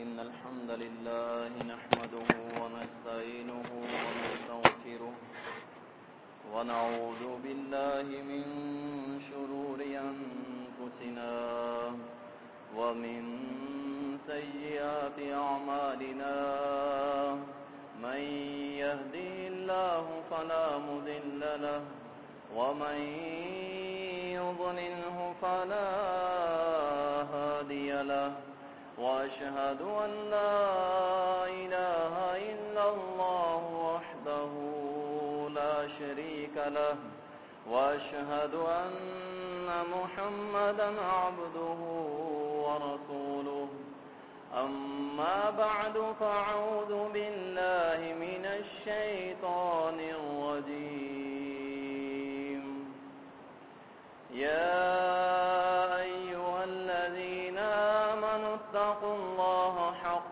إن الحمد لله نحمده ونستعينه ونستغفره ونعوذ بالله من شرور أنفسنا ومن سيئات أعمالنا. من يهده الله فلا مذل له ومن يضلله فلا هادي له وأشهد أن لا إله إلا الله وحده لا شريك له، وأشهد أن محمدا عبده ورسوله. أما بعد فاعوذ بالله من الشيطان الرجيم. يا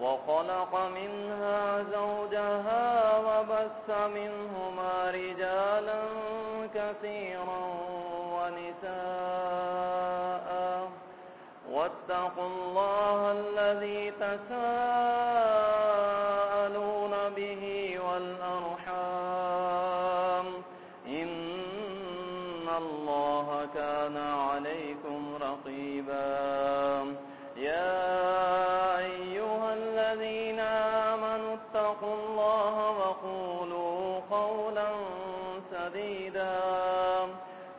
وخلق منها زوجها وبث منهما رجالا كثيرا ونساء. واتقوا الله الذي تساءلون به والأرحام. إن الله كان عليكم رقيبا. يا أيها الذين آمنوا اتقوا الله وقولوا قولا سديدا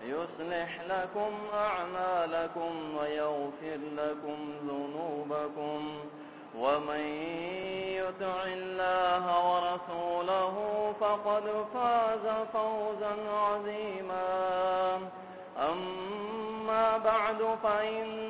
يصلح لكم أعمالكم ويغفر لكم ذنوبكم ومن يطع الله ورسوله فقد فاز فوزا عظيما أما بعد فإن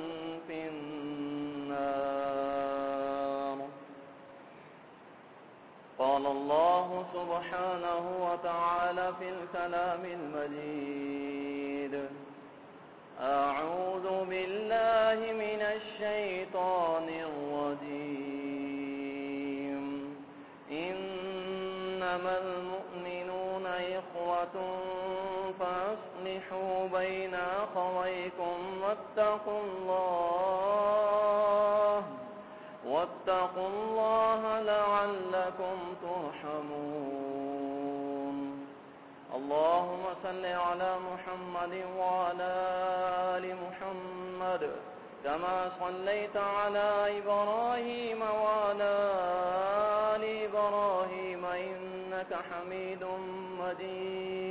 النار قال الله سبحانه وتعالى في الكلام المجيد أعوذ بالله من الشيطان الرجيم. إنما المؤمنون إخوة فأصلحوا بين أخويكم واتقوا الله واتقوا الله لعلكم ترحمون. اللهم صل على محمد وعلى آل محمد كما صليت على إبراهيم وعلى آل إبراهيم إنك حميد مجيد.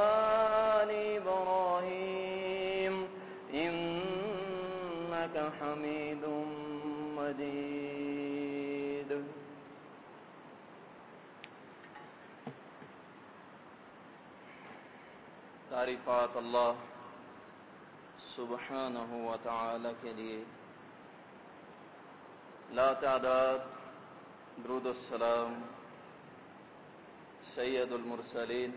تعریفات اللہ سبحانہ و تعالی کے لیے لا تعداد، درود السلام، سید المرسلین،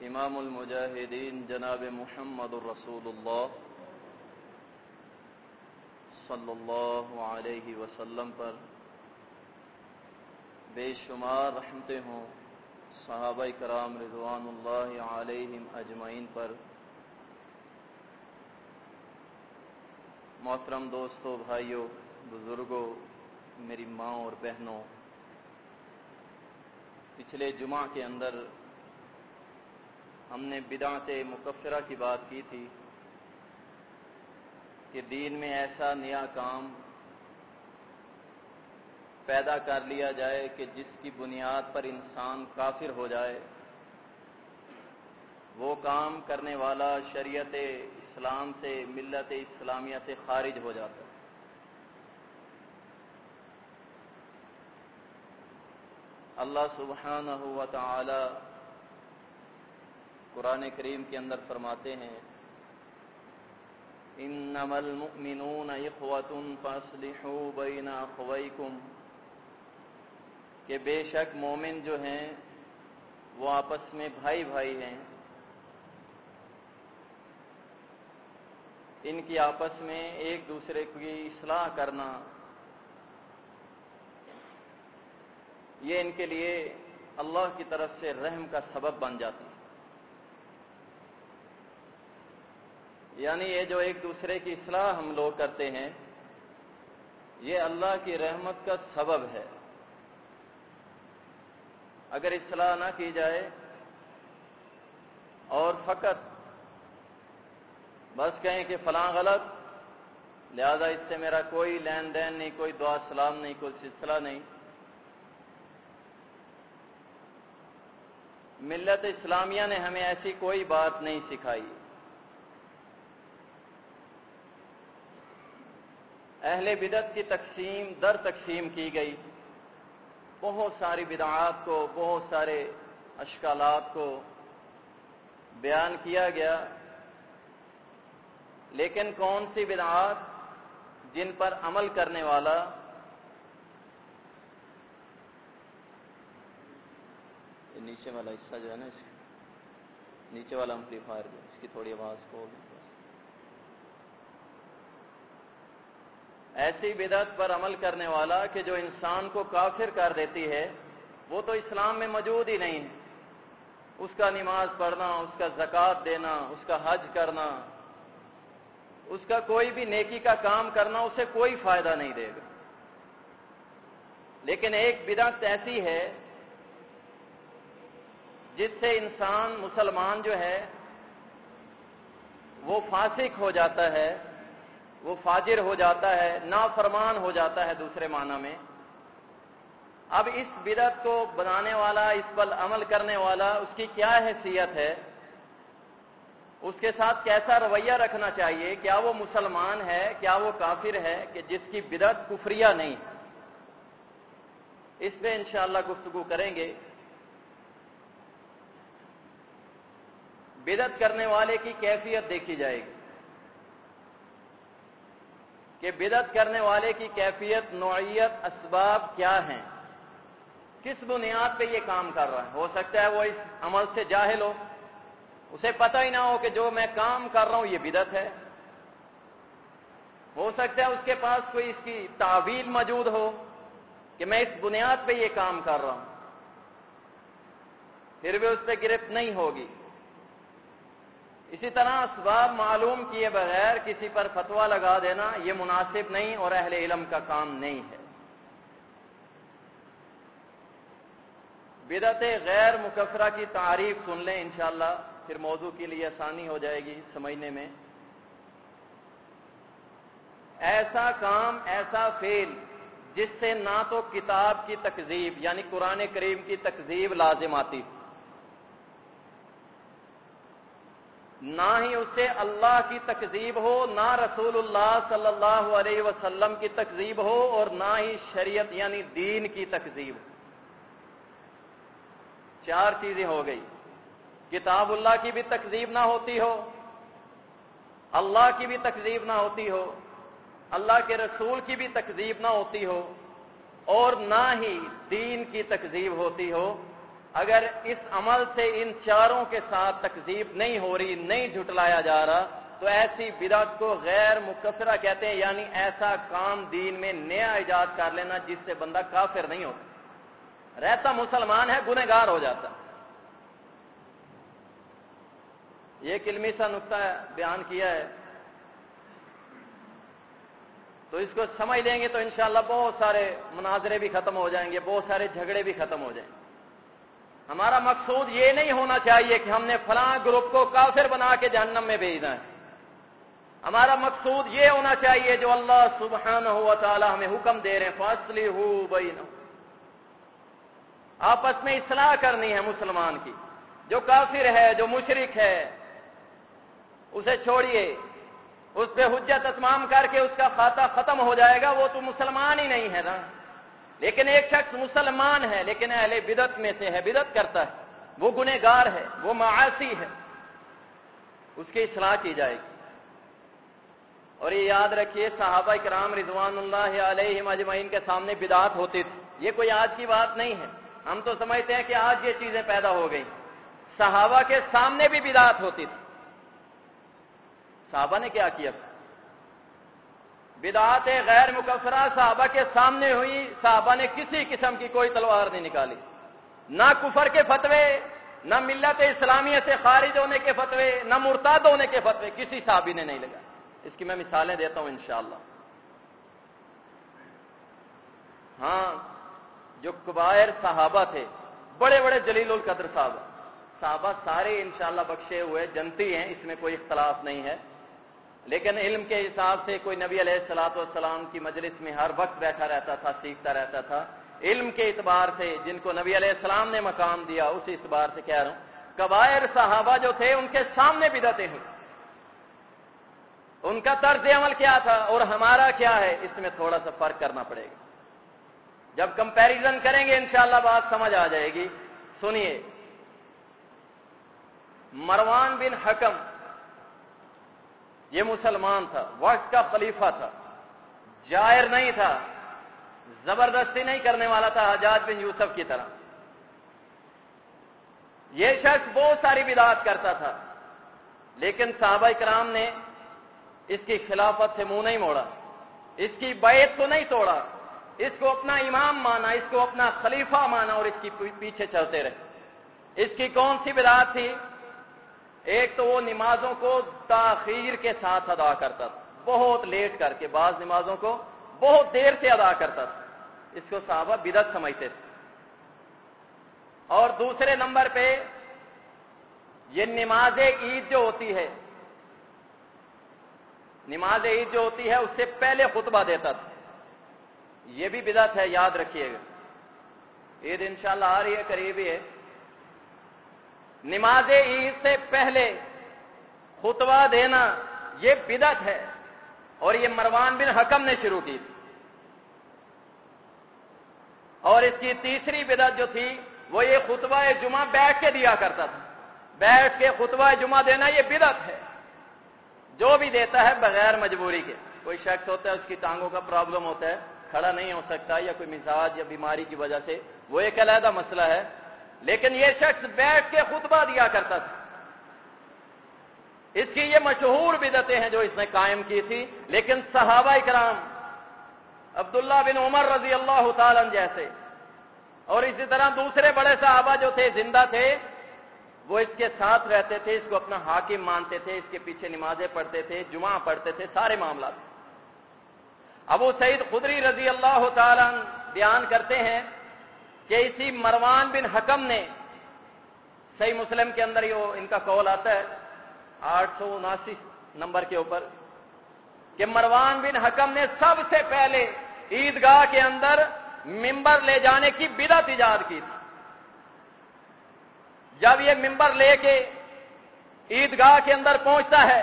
امام المجاہدین جناب محمد الرسول اللہ صلی اللہ علیہ وسلم پر بے شمار رحمتیں ہوں۔ صحابہ کرام رضوان اللہ علیہم اجمعین پر. محترم دوستوں بھائیوں بزرگوں میری ماں اور بہنوں، پچھلے جمعہ کے اندر ہم نے بدعت مکفرہ کی بات کی تھی کہ دین میں ایسا نیا کام پیدا کر لیا جائے کہ جس کی بنیاد پر انسان کافر ہو جائے، وہ کام کرنے والا شریعت اسلام سے، ملت اسلامیہ سے خارج ہو جاتا ہے۔ اللہ سبحانہ ہوا تعالی قرآن کریم کے اندر فرماتے ہیں، انما المؤمنون اخوة فاصلحوا بین اخویکم کہ بے شک مومن جو ہیں، وہ آپس میں بھائی بھائی ہیں۔ ان کی آپس میں ایک دوسرے کی اصلاح کرنا، یہ ان کے لیے اللہ کی طرف سے رحم کا سبب بن جاتی۔ ہے یعنی یہ جو ایک دوسرے کی اصلاح ہم لوگ کرتے ہیں، یہ اللہ کی رحمت کا سبب ہے۔ اگر اصلاح نہ کی جائے اور فقط بس کہیں کہ فلاں غلط، لہذا اس سے میرا کوئی لین دین نہیں، کوئی دعا سلام نہیں، کوئی سلسلہ نہیں۔ ملت اسلامیہ نے ہمیں ایسی کوئی بات نہیں سکھائی۔ اہل بدت کی تقسیم در تقسیم کی گئی۔ بہت ساری بدعات کو، بہت سارے اشکالات کو بیان کیا گیا۔ لیکن کون سی بدعات جن پر عمل کرنے والا نیچے والا حصہ جو ہے نا اس نیچے والا امپلیفائر جو اس کی تھوڑی آواز کو ایسی بدعت پر عمل کرنے والا کہ جو انسان کو کافر کر دیتی ہے، وہ تو اسلام میں موجود ہی نہیں۔ ہے اس کا نماز پڑھنا، اس کا زکوٰۃ دینا، اس کا حج کرنا، اس کا کوئی بھی نیکی کا کام کرنا، اسے کوئی فائدہ نہیں دے گا۔ لیکن ایک بدعت ایسی ہے، جس سے انسان، مسلمان جو ہے، وہ فاسق ہو جاتا ہے۔ وہ فاجر ہو جاتا ہے، نافرمان ہو جاتا ہے دوسرے معنی میں۔ اب اس بدت کو بنانے والا، اس پر عمل کرنے والا، اس کی کیا حیثیت ہے؟ اس کے ساتھ کیسا رویہ رکھنا چاہیے؟ کیا وہ مسلمان ہے؟ کیا وہ کافر ہے کہ جس کی بدت کفریہ نہیں؟ اس پہ انشاءاللہ گفتگو کریں گے۔ بدت کرنے والے کی کیفیت دیکھی جائے گی۔ کہ بدت کرنے والے کی کیفیت، نوعیت، اسباب کیا ہیں؟ کس بنیاد پہ یہ کام کر رہا ہے؟ ہو سکتا ہے وہ اس عمل سے جاہل ہو، اسے پتہ ہی نہ ہو کہ جو میں کام کر رہا ہوں یہ بدت ہے۔ ہو سکتا ہے اس کے پاس کوئی اس کی تعویل موجود ہو کہ میں اس بنیاد پہ یہ کام کر رہا ہوں، پھر بھی اس پہ گرفت نہیں ہوگی۔ اسی طرح اسباب معلوم کیے بغیر کسی پر فتوا لگا دینا یہ مناسب نہیں اور اہل علم کا کام نہیں ہے۔ بدت غیر مکفرہ کی تعریف سن لیں انشاءاللہ، پھر موضوع کے لیے آسانی ہو جائے گی سمجھنے میں۔ ایسا کام، ایسا فیل جس سے نہ تو کتاب کی تکذیب یعنی قرآن کریم کی تکذیب لازم آتی۔ نہ ہی اسے اللہ کی تکذیب ہو، نہ رسول اللہ صلی اللہ علیہ وسلم کی تکذیب ہو اور نہ ہی شریعت یعنی دین کی تکذیب ہو۔ چار چیزیں ہو گئی۔ کتاب اللہ کی بھی تکذیب نہ ہوتی ہو، اللہ کی بھی تکذیب نہ ہوتی ہو، اللہ کے رسول کی بھی تکذیب نہ ہوتی ہو اور نہ ہی دین کی تکذیب ہوتی ہو۔ اگر اس عمل سے ان چاروں کے ساتھ تکذیب نہیں ہو رہی، نہیں جھٹلایا جا رہا، تو ایسی بدعت کو غیر مکفرہ کہتے ہیں یعنی ایسا کام دین میں نیا ایجاد کر لینا جس سے بندہ کافر نہیں ہوتا۔ رہتا مسلمان ہے، گنہگار ہو جاتا۔ یہ کلمی سا نقطہ بیان کیا ہے۔ تو اس کو سمجھ لیں گے تو انشاءاللہ بہت سارے مناظرے بھی ختم ہو جائیں گے، بہت سارے جھگڑے بھی ختم ہو جائیں گے۔ ہمارا مقصود یہ نہیں ہونا چاہیے کہ ہم نے فلاں گروپ کو کافر بنا کے جہنم میں بھیجنا ہے ہمارا مقصود یہ ہونا چاہیے جو اللہ سبحانہ ہوا تعالی ہمیں حکم دے رہے ہیں فاصلی ہو بھائی آپس میں اصلاح کرنی ہے مسلمان کی۔ جو کافر ہے، جو مشرق ہے، اسے چھوڑیے۔ اس پہ حجت اتمام کر کے اس کا خاتہ ختم ہو جائے گا، وہ تو مسلمان ہی نہیں ہے نا۔ لیکن ایک شخص مسلمان ہے، لیکن اہل بدت میں سے ہے بدت کرتا ہے۔ وہ گنہگار ہے، وہ معاشی ہے۔ اس کی اصلاح کی جائے گی۔ اور یہ یاد رکھیے، صحابہ کرام رضوان اللہ علیہ مجمعین کے سامنے بدعت ہوتی تھی یہ کوئی آج کی بات نہیں ہے۔ ہم تو سمجھتے ہیں کہ آج یہ چیزیں پیدا ہو گئی صحابہ کے سامنے بھی بدعت ہوتی تھی۔ صحابہ نے کیا کیا؟ بدعات غیر مکفرہ صحابہ کے سامنے ہوئی، صحابہ نے کسی قسم کی کوئی تلوار نہیں نکالی۔ نہ کفر کے فتوے، نہ ملت اسلامیہ سے خارج ہونے کے فتوے، نہ مرتاد ہونے کے فتوے، کسی صحابی نے نہیں لگا۔ اس کی میں مثالیں دیتا ہوں انشاءاللہ۔ ہاں جو کبائر صحابہ تھے، بڑے بڑے جلیل القدر صحابہ صحابہ سارے انشاءاللہ بخشے ہوئے، جنتی ہیں، اس میں کوئی اختلاف نہیں ہے۔ لیکن علم کے حساب سے کوئی نبی علیہ السلاط والسلام کی مجلس میں ہر وقت بیٹھا رہتا تھا، سیکھتا رہتا تھا۔ علم کے اعتبار سے جن کو نبی علیہ السلام نے مقام دیا اس اعتبار سے کہہ رہا ہوں، کبائر صحابہ جو تھے، ان کے سامنے بدتیں ہوئی۔ ان کا طرز عمل کیا تھا اور ہمارا کیا ہے، اس میں تھوڑا سا فرق کرنا پڑے گا۔ جب کمپیریزن کریں گے، انشاءاللہ بات سمجھ آ جائے گی۔ سنیے، مروان بن حکم یہ مسلمان تھا، وقت کا خلیفہ تھا۔ جائر نہیں تھا، زبردستی نہیں کرنے والا تھا آزاد بن یوسف کی طرح۔ یہ شخص بہت ساری بدعات کرتا تھا، لیکن صحابہ کرام نے اس کی خلافت سے منہ نہیں موڑا، اس کی بیعت کو نہیں توڑا، اس کو اپنا امام مانا، اس کو اپنا خلیفہ مانا اور اس کی پیچھے چلتے رہے۔ اس کی کون سی بدعات تھی؟ ایک تو وہ نمازوں کو تاخیر کے ساتھ ادا کرتا تھا۔ بہت لیٹ کر کے بعض نمازوں کو بہت دیر سے ادا کرتا تھا۔ اس کو صحابہ بدت سمجھتے تھے۔ اور دوسرے نمبر پہ یہ نماز عید جو ہوتی ہے، نماز عید جو ہوتی ہے، اس سے پہلے خطبہ دیتا تھا۔ یہ بھی بدت ہے، یاد رکھیے گا۔ عید انشاءاللہ آ رہی ہے، قریب ہی ہے۔ نماز عید سے پہلے خطبہ دینا یہ بدت ہے اور یہ مروان بن حکم نے شروع کی تھی۔ اور اس کی تیسری بدت جو تھی وہ یہ خطبہ جمعہ بیٹھ کے دیا کرتا تھا۔ بیٹھ کے خطبہ جمعہ دینا یہ بدت ہے۔ جو بھی دیتا ہے بغیر مجبوری کے۔ کوئی شخص ہوتا ہے، اس کی ٹانگوں کا پرابلم ہوتا ہے، کھڑا نہیں ہو سکتا یا کوئی مزاج یا بیماری کی وجہ سے۔ وہ ایک علیحدہ مسئلہ ہے۔ لیکن یہ شخص بیٹھ کے خطبہ دیا کرتا تھا۔ اس کی یہ مشہور بدتیں ہیں جو اس نے قائم کی تھی۔ لیکن صحابہ کرام عبداللہ بن عمر رضی اللہ تعالی جیسے اور اسی طرح دوسرے بڑے صحابہ جو تھے، زندہ تھے، وہ اس کے ساتھ رہتے تھے، اس کو اپنا حاکم مانتے تھے، اس کے پیچھے نمازیں پڑھتے تھے، جمعہ پڑھتے تھے، سارے معاملات۔ ابو سعید خدری رضی اللہ تعالی بیان کرتے ہیں کہ اسی مروان بن حکم نے صحیح مسلم کے اندر یہ ان کا کال آتا ہے، آٹھ سو اناسی نمبر کے اوپر، کہ مروان بن حکم نے سب سے پہلے عیدگاہ کے اندر ممبر لے جانے کی بدت ایجاد کی تھی۔ جب یہ ممبر لے کے عیدگاہ کے اندر پہنچتا ہے،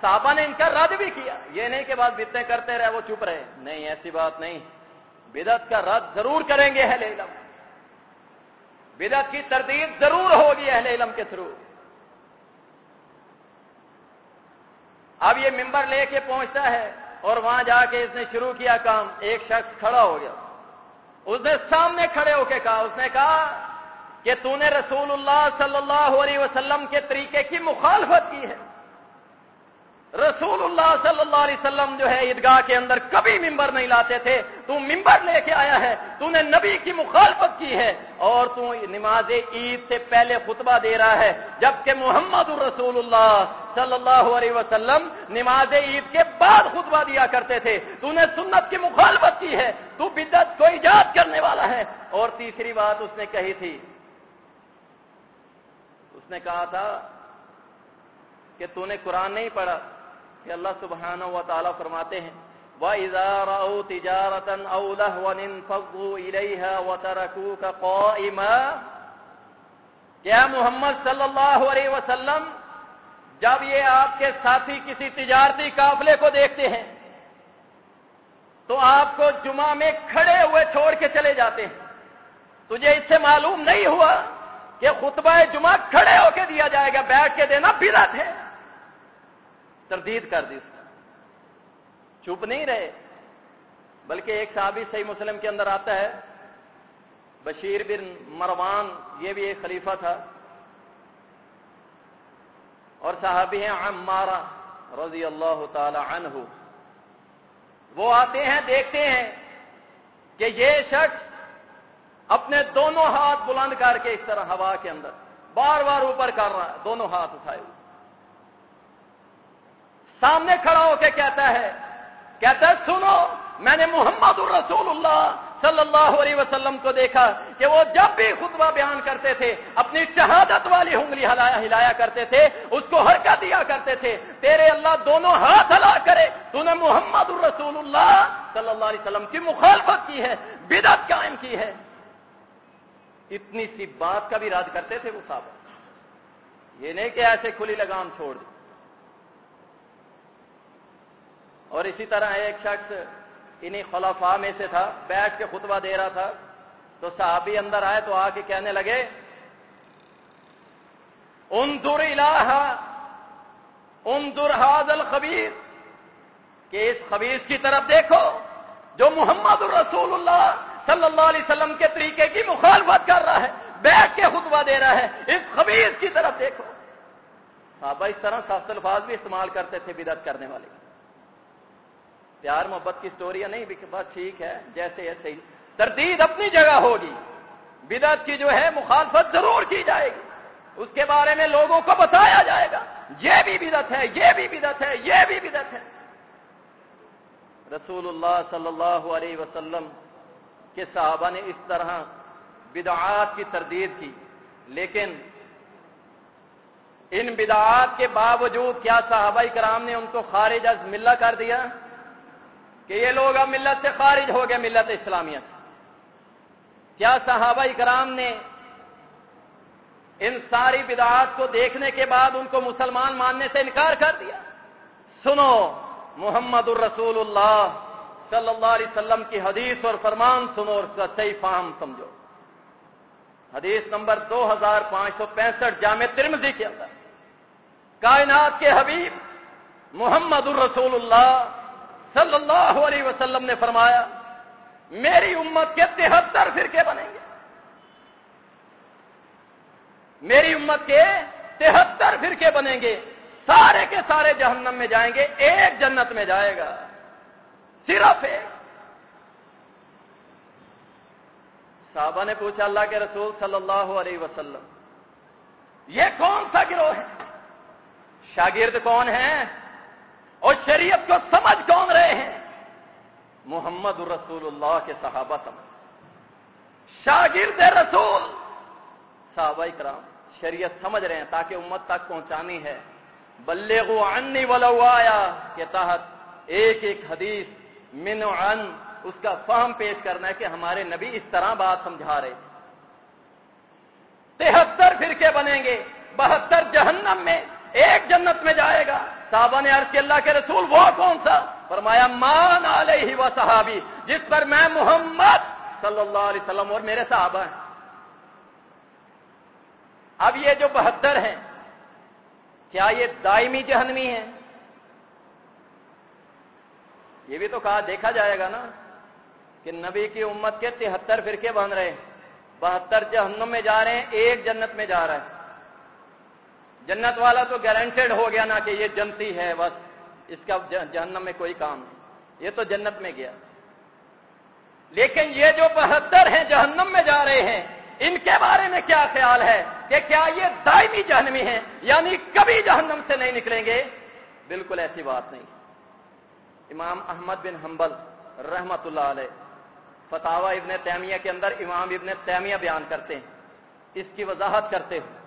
صحابہ نے ان کا رد بھی کیا۔ یہ نہیں کہ بات بتیں کرتے رہے، وہ چپ رہے۔ نہیں، ایسی بات نہیں۔ بدت کا رد ضرور کریں گے اہل علم۔ بدت کی تردید ضرور ہوگی اہل علم کے تھرو۔ اب یہ ممبر لے کے پہنچتا ہے اور وہاں جا کے اس نے شروع کیا کام۔ ایک شخص کھڑا ہو گیا۔ اس نے سامنے کھڑے ہو کے کہا، اس نے کہا کہ تو نے رسول اللہ صلی اللہ علیہ وسلم کے طریقے کی مخالفت کی ہے۔ رسول اللہ صلی اللہ علیہ وسلم جو ہے عیدگاہ کے اندر کبھی ممبر نہیں لاتے تھے۔ تو ممبر لے کے آیا ہے۔ تو نے نبی کی مخالفت کی ہے۔ اور تو نماز عید سے پہلے خطبہ دے رہا ہے۔ جبکہ محمد الرسول اللہ صلی اللہ علیہ وسلم نماز عید کے بعد خطبہ دیا کرتے تھے۔ تو نے سنت کی مخالفت کی ہے۔ تو بدت کو ایجاد کرنے والا ہے۔ اور تیسری بات اس نے کہی تھی۔ اس نے کہا تھا کہ تو نے قرآن نہیں پڑھا۔ کہ اللہ سبحانہ و تعالیٰ فرماتے ہیں، وَإِذَا رَأَوْا تِجَارَةً أَوْ لَهْوًا انفضوا إِلَيْهَا وَتَرَكُوكَ قَائِمًا کیا محمد صلی اللہ علیہ وسلم، جب یہ آپ کے ساتھی کسی تجارتی قافلے کو دیکھتے ہیں، تو آپ کو جمعہ میں کھڑے ہوئے چھوڑ کے چلے جاتے ہیں۔ تجھے اس سے معلوم نہیں ہوا کہ خطبہ جمعہ کھڑے ہو کے دیا جائے گا، بیٹھ کے دینا بدت ہے۔ تردید کر دی چپ نہیں رہے۔ بلکہ ایک صحابی صحیح مسلم کے اندر آتا ہے۔ بشیر بن مروان، یہ بھی ایک خلیفہ تھا۔ اور صحابی ہیں عمارہ رضی اللہ تعالی عنہ۔ وہ آتے ہیں، دیکھتے ہیں کہ یہ شخص اپنے دونوں ہاتھ بلند کر کے اس طرح ہوا کے اندر۔ بار بار اوپر کر رہا ہے، دونوں ہاتھ اٹھائے ہوئے۔ سامنے کھڑا ہو کے کہتا ہے کہتا ہے، سنو، میں نے محمد الرسول اللہ صلی اللہ علیہ وسلم کو دیکھا کہ وہ جب بھی خطبہ بیان کرتے تھے، اپنی شہادت والی ہنگلی ہلایا ہلایا کرتے تھے، اس کو حرکت دیا کرتے تھے، تیرے اللہ دونوں ہاتھ ہلا کرے، تو نے محمد الرسول اللہ صلی اللہ علیہ وسلم کی مخالفت کی ہے بدت قائم کی ہے۔ اتنی سی بات کا بھی رد کرتے تھے وہ صاحب یہ نہیں کہ ایسے کھلی لگام چھوڑ دی اور اسی طرح ایک شخص انہیں خلافا میں سے تھا، بیٹھ کے خطبہ دے رہا تھا۔ تو صحابی اندر آئے تو آ کے کہنے لگے ان در الہ ان در حاضل خبیر کہ اس خبیص کی طرف دیکھو، جو محمد الرسول اللہ صلی اللہ علیہ وسلم کے طریقے کی مخالفت کر رہا ہے۔ بیٹھ کے خطبہ دے رہا ہے، اس خبیص کی طرف دیکھو۔ صحابہ اس طرح سخت الفاظ بھی استعمال کرتے تھے، بدعت کرنے والے۔ پیار محبت کی سٹوریاں نہیں بس ٹھیک ہے، جیسے ایسے ہی تردید اپنی جگہ ہوگی۔ بدعت کی جو ہے، مخالفت ضرور کی جائے گی۔ اس کے بارے میں لوگوں کو بتایا جائے گا۔ یہ بھی بدت ہے، یہ بھی بدت ہے، یہ بھی بدت ہے۔ رسول اللہ صلی اللہ علیہ وسلم کے صحابہ نے اس طرح بدعات کی تردید کی۔ لیکن ان بدعات کے باوجود کیا صحابہ کرام نے ان کو خارج از ملہ کر دیا؟ کہ یہ لوگ اب ملت سے خارج ہو گئے ملت اسلامیہ سے کیا صحابہ کرام نے ان ساری بدعات کو دیکھنے کے بعد ان کو مسلمان ماننے سے انکار کر دیا؟ سنو، محمد الرسول اللہ صلی اللہ علیہ وسلم کی حدیث اور فرمان سنو اور اس صحیح فہم سمجھو۔ حدیث نمبر دو ہزار پانچ سو پینسٹھ، جامع ترمزی کے اندر۔ کائنات کے حبیب محمد الرسول اللہ صلی اللہ علیہ وسلم نے فرمایا، میری امت کے تہتر فرقے بنیں گے۔ میری امت کے تہتر فرقے بنیں گے۔ سارے کے سارے جہنم میں جائیں گے، ایک جنت میں جائے گا۔ صرف ایک۔ صحابہ نے پوچھا، اللہ کے رسول صلی اللہ علیہ وسلم، یہ کون سا گروہ ہے؟ شاگرد کون ہیں؟ اور شریعت کو سمجھ کون رہے ہیں؟ محمد الرسول اللہ کے صحابہ سمجھ۔ شاگرد رسول۔ صحابہ کرام شریعت سمجھ رہے ہیں تاکہ امت تک پہنچانی ہے۔ بلے کو انی ولو آیا، کے تحت ایک ایک حدیث من عن، اس کا فہم پیش کرنا ہے کہ ہمارے نبی اس طرح بات سمجھا رہے۔ تہتر فرقے بنیں گے، بہتر جہنم میں، ایک جنت میں جائے گا۔ صحابہ نے عرض کی اللہ کے رسول وہ کون سا فرمایا، مان علیہ و صحابی، جس پر میں محمد صلی اللہ علیہ وسلم اور میرے صحابہ ہیں۔ اب یہ جو بہتر ہیں، کیا یہ دائمی جہنمی ہیں؟ یہ بھی تو کہا، دیکھا جائے گا نا کہ نبی کی امت کے تہتر فرقے بن رہے ہیں۔ بہتر جہنم میں جا رہے ہیں، ایک جنت میں جا رہا ہے جنت والا تو گارنٹیڈ ہو گیا نا کہ یہ جنتی ہے، بس اس کا جہنم میں کوئی کام نہیں۔ یہ تو جنت میں گیا۔ لیکن یہ جو بہتر ہیں جہنم میں جا رہے ہیں، ان کے بارے میں کیا خیال ہے کہ کیا یہ دائمی جہنمی ہیں؟ یعنی کبھی جہنم سے نہیں نکلیں گے؟ بالکل ایسی بات نہیں۔ امام احمد بن حنبل رحمت اللہ علیہ فتح ابن تیمیہ کے اندر امام ابن تیمیہ بیان کرتے ہیں۔ اس کی وضاحت کرتے ہیں۔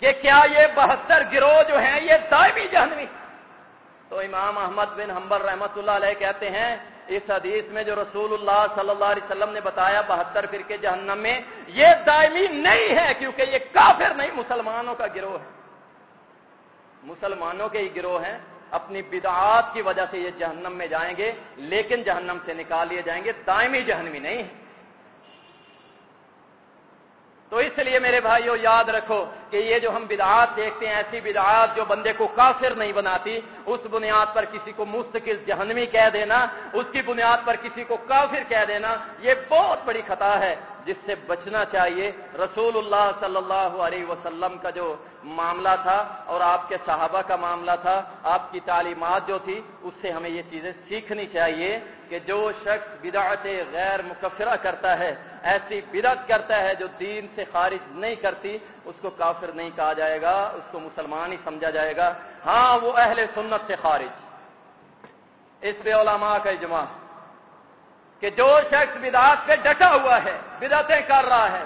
کہ کیا یہ بہتر گروہ جو ہیں یہ دائمی جہنمی؟ تو امام احمد بن حنبل رحمت اللہ علیہ کہتے ہیں، اس حدیث میں جو رسول اللہ صلی اللہ علیہ وسلم نے بتایا بہتر فرقے جہنم میں، یہ دائمی نہیں ہے کیونکہ یہ کافر نہیں، مسلمانوں کا گروہ ہے۔ مسلمانوں کے ہی گروہ ہیں، اپنی بدعات کی وجہ سے یہ جہنم میں جائیں گے، لیکن جہنم سے نکال لیے جائیں گے، دائمی جہنمی نہیں ہے۔ تو اس لیے میرے بھائیوں یاد رکھو کہ یہ جو ہم بدعات دیکھتے ہیں، ایسی بدعات جو بندے کو کافر نہیں بناتی، اس بنیاد پر کسی کو مستقل جہنمی کہہ دینا، اس کی بنیاد پر کسی کو کافر کہہ دینا، یہ بہت بڑی خطا ہے، جس سے بچنا چاہیے۔ رسول اللہ صلی اللہ علیہ وسلم کا جو معاملہ تھا اور آپ کے صحابہ کا معاملہ تھا، آپ کی تعلیمات جو تھی، اس سے ہمیں یہ چیزیں سیکھنی چاہیے کہ جو شخص بدعت غیر مکفرہ کرتا ہے ایسی بدعت کرتا ہے جو دین سے خارج نہیں کرتی، اس کو کافر نہیں کہا جائے گا، اس کو مسلمان ہی سمجھا جائے گا۔ ہاں وہ اہل سنت سے خارج۔ اس پہ علماء کا اجماع۔ کہ جو شخص بدعت پہ ڈٹا ہوا ہے، بدعتیں کر رہا ہے،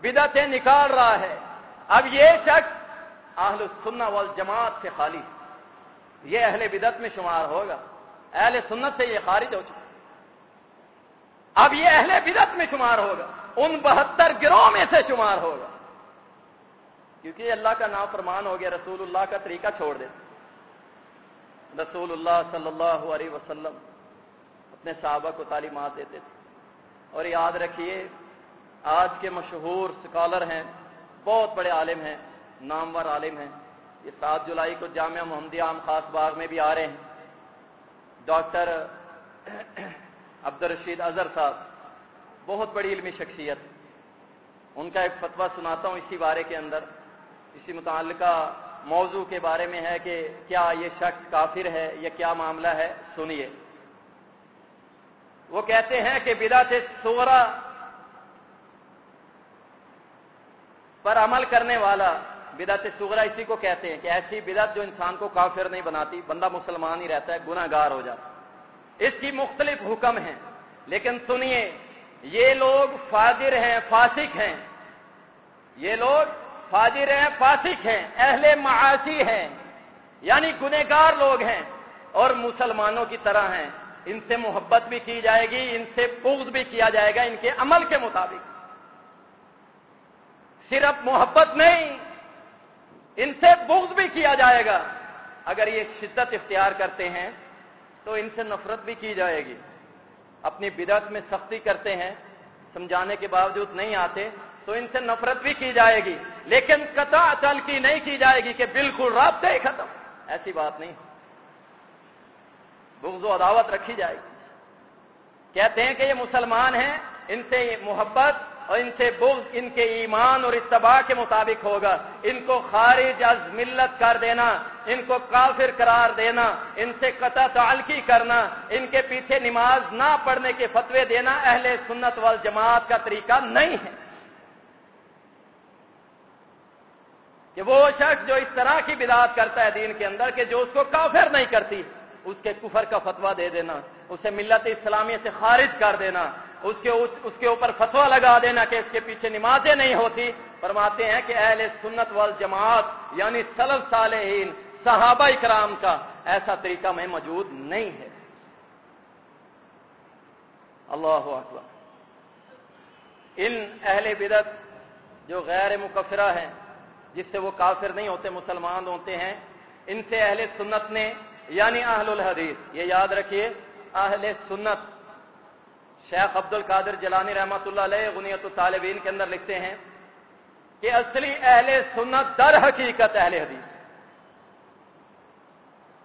بدعتیں نکال رہا ہے، اب یہ شخص اہل سننا وال جماعت سے خالی۔ یہ اہل بدعت میں شمار ہوگا۔ اہل سنت سے یہ خارج ہو چکا۔ اب یہ اہل بدت میں شمار ہوگا، ان بہتر گروہ میں سے شمار ہوگا۔ کیونکہ یہ اللہ کا نام فرمان ہو گیا، رسول اللہ کا طریقہ چھوڑ دے۔ رسول اللہ صلی اللہ علیہ وسلم اپنے صحابہ کو تعلیمات دیتے تھے۔ اور یاد رکھیے، آج کے مشہور اسکالر ہیں، بہت بڑے عالم ہیں، نامور عالم ہیں۔ یہ سات جولائی کو جامعہ محمدیہ عام خاص باغ میں بھی آ رہے ہیں۔ ڈاکٹر عبد الرشید اظہر صاحب، بہت بڑی علمی شخصیت۔ ان کا ایک فتویٰ سناتا ہوں اسی بارے کے اندر۔ اسی متعلقہ موضوع کے بارے میں ہے کہ کیا یہ شخص کافر ہے یا کیا معاملہ ہے، سنیے۔ وہ کہتے ہیں کہ بدا سے سورا پر عمل کرنے والا، بدعت سغرا اسی کو کہتے ہیں کہ ایسی بدعت جو انسان کو کافر نہیں بناتی، بندہ مسلمان ہی رہتا ہے گناہ گار ہو جاتا اس کی مختلف حکم ہیں۔ لیکن سنیے، یہ لوگ فاضر ہیں، فاسق ہیں۔ یہ لوگ فاضر ہیں، فاسق ہیں، اہل معاشی ہیں۔ یعنی گنہگار لوگ ہیں اور مسلمانوں کی طرح ہیں۔ ان سے محبت بھی کی جائے گی، ان سے بغض بھی کیا جائے گا، ان کے عمل کے مطابق۔ صرف محبت نہیں، ان سے بغض بھی کیا جائے گا۔ اگر یہ شدت اختیار کرتے ہیں تو ان سے نفرت بھی کی جائے گی۔ اپنی بدعت میں سختی کرتے ہیں، سمجھانے کے باوجود نہیں آتے، تو ان سے نفرت بھی کی جائے گی۔ لیکن قطع چل کی نہیں کی جائے گی کہ بالکل رابطے ہی ختم۔ ایسی بات نہیں۔ بغض و عداوت رکھی جائے گی۔ کہتے ہیں کہ یہ مسلمان ہیں، ان سے محبت اور ان سے بغض، ان کے ایمان اور اتباع کے مطابق ہوگا۔ ان کو خارج از ملت کر دینا، ان کو کافر قرار دینا، ان سے قطع تعلقی کرنا، ان کے پیچھے نماز نہ پڑھنے کے فتوے دینا اہل سنت وال جماعت کا طریقہ نہیں ہے۔ کہ وہ شخص جو اس طرح کی بدعت کرتا ہے دین کے اندر کہ جو اس کو کافر نہیں کرتی، اس کے کفر کا فتوا دے دینا، اسے ملت اسلامی سے خارج کر دینا اس کے اس کے اوپر فتوا لگا دینا کہ اس کے پیچھے نمازیں نہیں ہوتی۔ فرماتے ہیں کہ اہل سنت وال جماعت یعنی سلف صالحین، صحابہ اکرام کا ایسا طریقہ میں موجود نہیں ہے۔ اللہ اکبر۔ ان اہل بدت جو غیر مکفرہ ہیں، جس سے وہ کافر نہیں ہوتے، مسلمان ہوتے ہیں، ان سے اہل سنت نے یعنی اہل الحدیث، یہ یاد رکھیے، اہل سنت شیخ عبد القادر جلانی رحمت اللہ علیہ غنیت الطالبین کے اندر لکھتے ہیں کہ اصلی اہل سنت در حقیقت اہل حدیث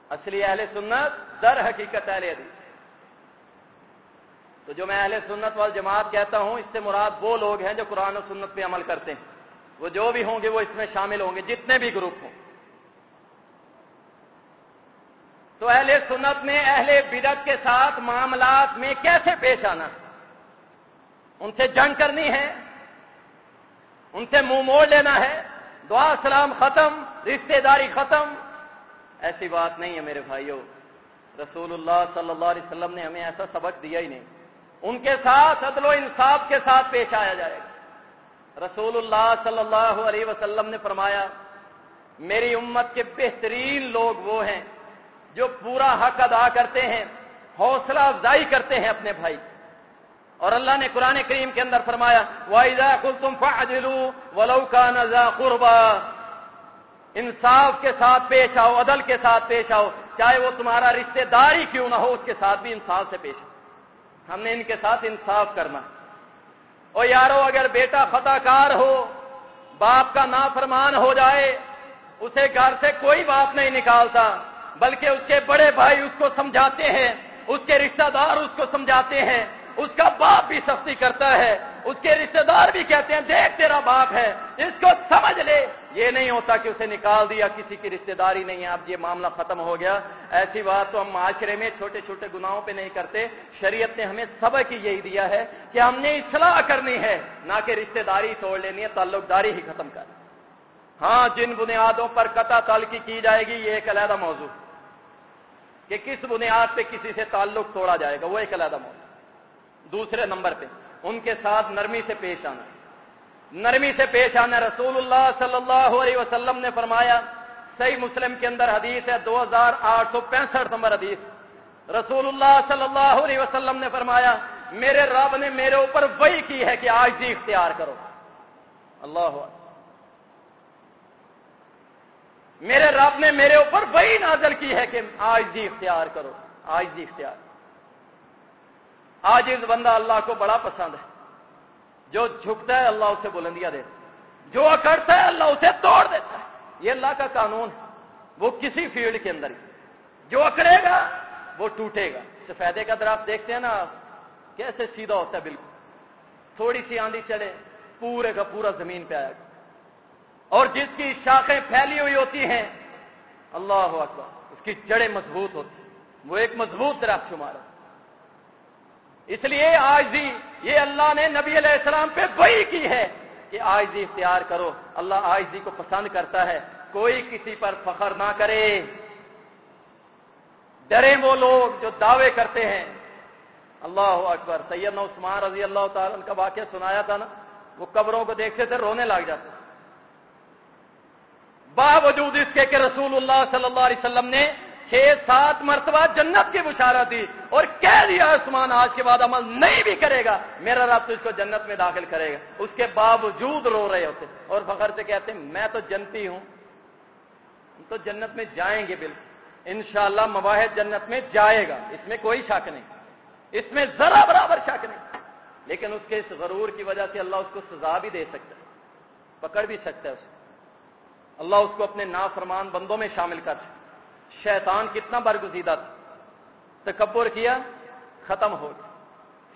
اصلی اہل سنت در حقیقت اہل حدیث تو جو میں اہل سنت وال جماعت کہتا ہوں، اس سے مراد وہ لوگ ہیں جو قرآن و سنت پہ عمل کرتے ہیں۔ وہ جو بھی ہوں گے وہ اس میں شامل ہوں گے، جتنے بھی گروپ ہوں۔ تو اہل سنت میں، اہل بدت کے ساتھ معاملات میں کیسے پیش آنا؟ ان سے جنگ کرنی ہے، ان سے منہ موڑ لینا ہے، دعا سلام ختم رشتے داری ختم۔ ایسی بات نہیں ہے میرے بھائیوں رسول اللہ صلی اللہ علیہ وسلم نے ہمیں ایسا سبق دیا ہی نہیں۔ ان کے ساتھ عدل و انصاف کے ساتھ پیش آیا جائے۔ گا رسول اللہ صلی اللہ علیہ وسلم نے فرمایا، میری امت کے بہترین لوگ وہ ہیں جو پورا حق ادا کرتے ہیں، حوصلہ افزائی کرتے ہیں اپنے بھائی۔ اور اللہ نے قرآن کریم کے اندر فرمایا وائزا کل تم فاجلو ولو کا نزا قربا۔ انصاف کے ساتھ پیش آؤ، عدل کے ساتھ پیش آؤ، چاہے وہ تمہارا رشتہ دار ہی کیوں نہ ہو، اس کے ساتھ بھی انصاف سے پیش آؤ۔ ہم نے ان کے ساتھ انصاف کرنا۔ اور یارو، اگر بیٹا فتح کار ہو، باپ کا نافرمان ہو جائے، اسے گھر سے کوئی باپ نہیں نکالتا۔ بلکہ اس کے بڑے بھائی اس کو سمجھاتے ہیں، اس کے رشتہ دار اس کو سمجھاتے ہیں، اس کا باپ بھی سختی کرتا ہے، اس کے رشتہ دار بھی کہتے ہیں، دیکھ تیرا باپ ہے، اس کو سمجھ لے۔ یہ نہیں ہوتا کہ اسے نکال دیا، کسی کی رشتہ داری نہیں ہے۔ اب یہ معاملہ ختم ہو گیا۔ ایسی بات تو ہم معاشرے میں چھوٹے چھوٹے گناہوں پہ نہیں کرتے۔ شریعت نے ہمیں سبق ہی یہی دیا ہے کہ ہم نے اصلاح کرنی ہے، نہ کہ رشتہ داری توڑ لینی ہے، تعلق داری ہی ختم کر۔ ہاں جن بنیادوں پر قطع تعلقی کی جائے گی، یہ ایک علیحدہ موضوع۔ کہ کس بنیاد پہ کسی سے تعلق توڑا جائے گا، وہ ایک علیحدہ موضوع دوسرے نمبر پہ، ان کے ساتھ نرمی سے پیش آنا۔ نرمی سے پیش آنا رسول اللہ صلی اللہ علیہ وسلم نے فرمایا، صحیح مسلم کے اندر حدیث ہے، دو ہزار آٹھ سو پینسٹھ نمبر حدیث۔ رسول اللہ صلی اللہ علیہ وسلم نے فرمایا، میرے رب نے میرے اوپر وہی کی ہے کہ آج جی اختیار کرو۔ اللہ میرے رب نے میرے اوپر وہی نازل کی ہے کہ آج جی اختیار کرو، آج جی اختیار۔ آج اس بندہ اللہ کو بڑا پسند ہے۔ جو جھکتا ہے اللہ اسے بلندیاں دیتا جو اکڑتا ہے اللہ اسے توڑ دیتا ہے۔ یہ اللہ کا قانون ہے۔ وہ کسی فیلڈ کے اندر جو اکڑے گا، وہ ٹوٹے گا۔ سفیدے کا در آپ دیکھتے ہیں نا کیسے سیدھا ہوتا ہے بالکل۔ تھوڑی سی آندھی چلے پورے کا پورا زمین پہ آئے گا اور جس کی شاخیں پھیلی ہوئی ہوتی ہیں، اللہ اکبر، اس کی جڑیں مضبوط ہوتی ہیں۔ وہ ایک مضبوط درخت شمار اس لیے آج بھی یہ اللہ نے نبی علیہ السلام پہ وہی کی ہے کہ آج بھی اختیار کرو۔ اللہ آج بھی کو پسند کرتا ہے۔ کوئی کسی پر فخر نہ کرے۔ ڈرے وہ لوگ جو دعوے کرتے ہیں۔ اللہ اکبر سید عثمان رضی اللہ تعالیٰ کا واقعہ سنایا تھا نا؟ وہ قبروں کو دیکھتے تھے، رونے لگ جاتے باوجود اس کے کہ رسول اللہ صلی اللہ علیہ وسلم نے چھ سات مرتبہ جنت کی بشارہ دی اور کہہ دیا عثمان آج کے بعد عمل نہیں بھی کرے گا، میرا رب تو اس کو جنت میں داخل کرے گا۔ اس کے باوجود رو رہے ہوتے۔ اور فخر سے کہتے ہیں، میں تو جنتی ہوں۔ تو جنت میں جائیں گے بالکل انشاءاللہ مواحد جنت میں جائے گا۔ اس میں کوئی شک نہیں۔ اس میں ذرا برابر شک نہیں۔ لیکن اس کے اس غرور کی وجہ سے اللہ اس کو سزا بھی دے سکتا ہے، پکڑ بھی سکتا ہے اس کو۔ اللہ اس کو اپنے نافرمان بندوں میں شامل کر شیطان کتنا برگزیدہ تھا۔ تکبر کیا، ختم ہو گیا،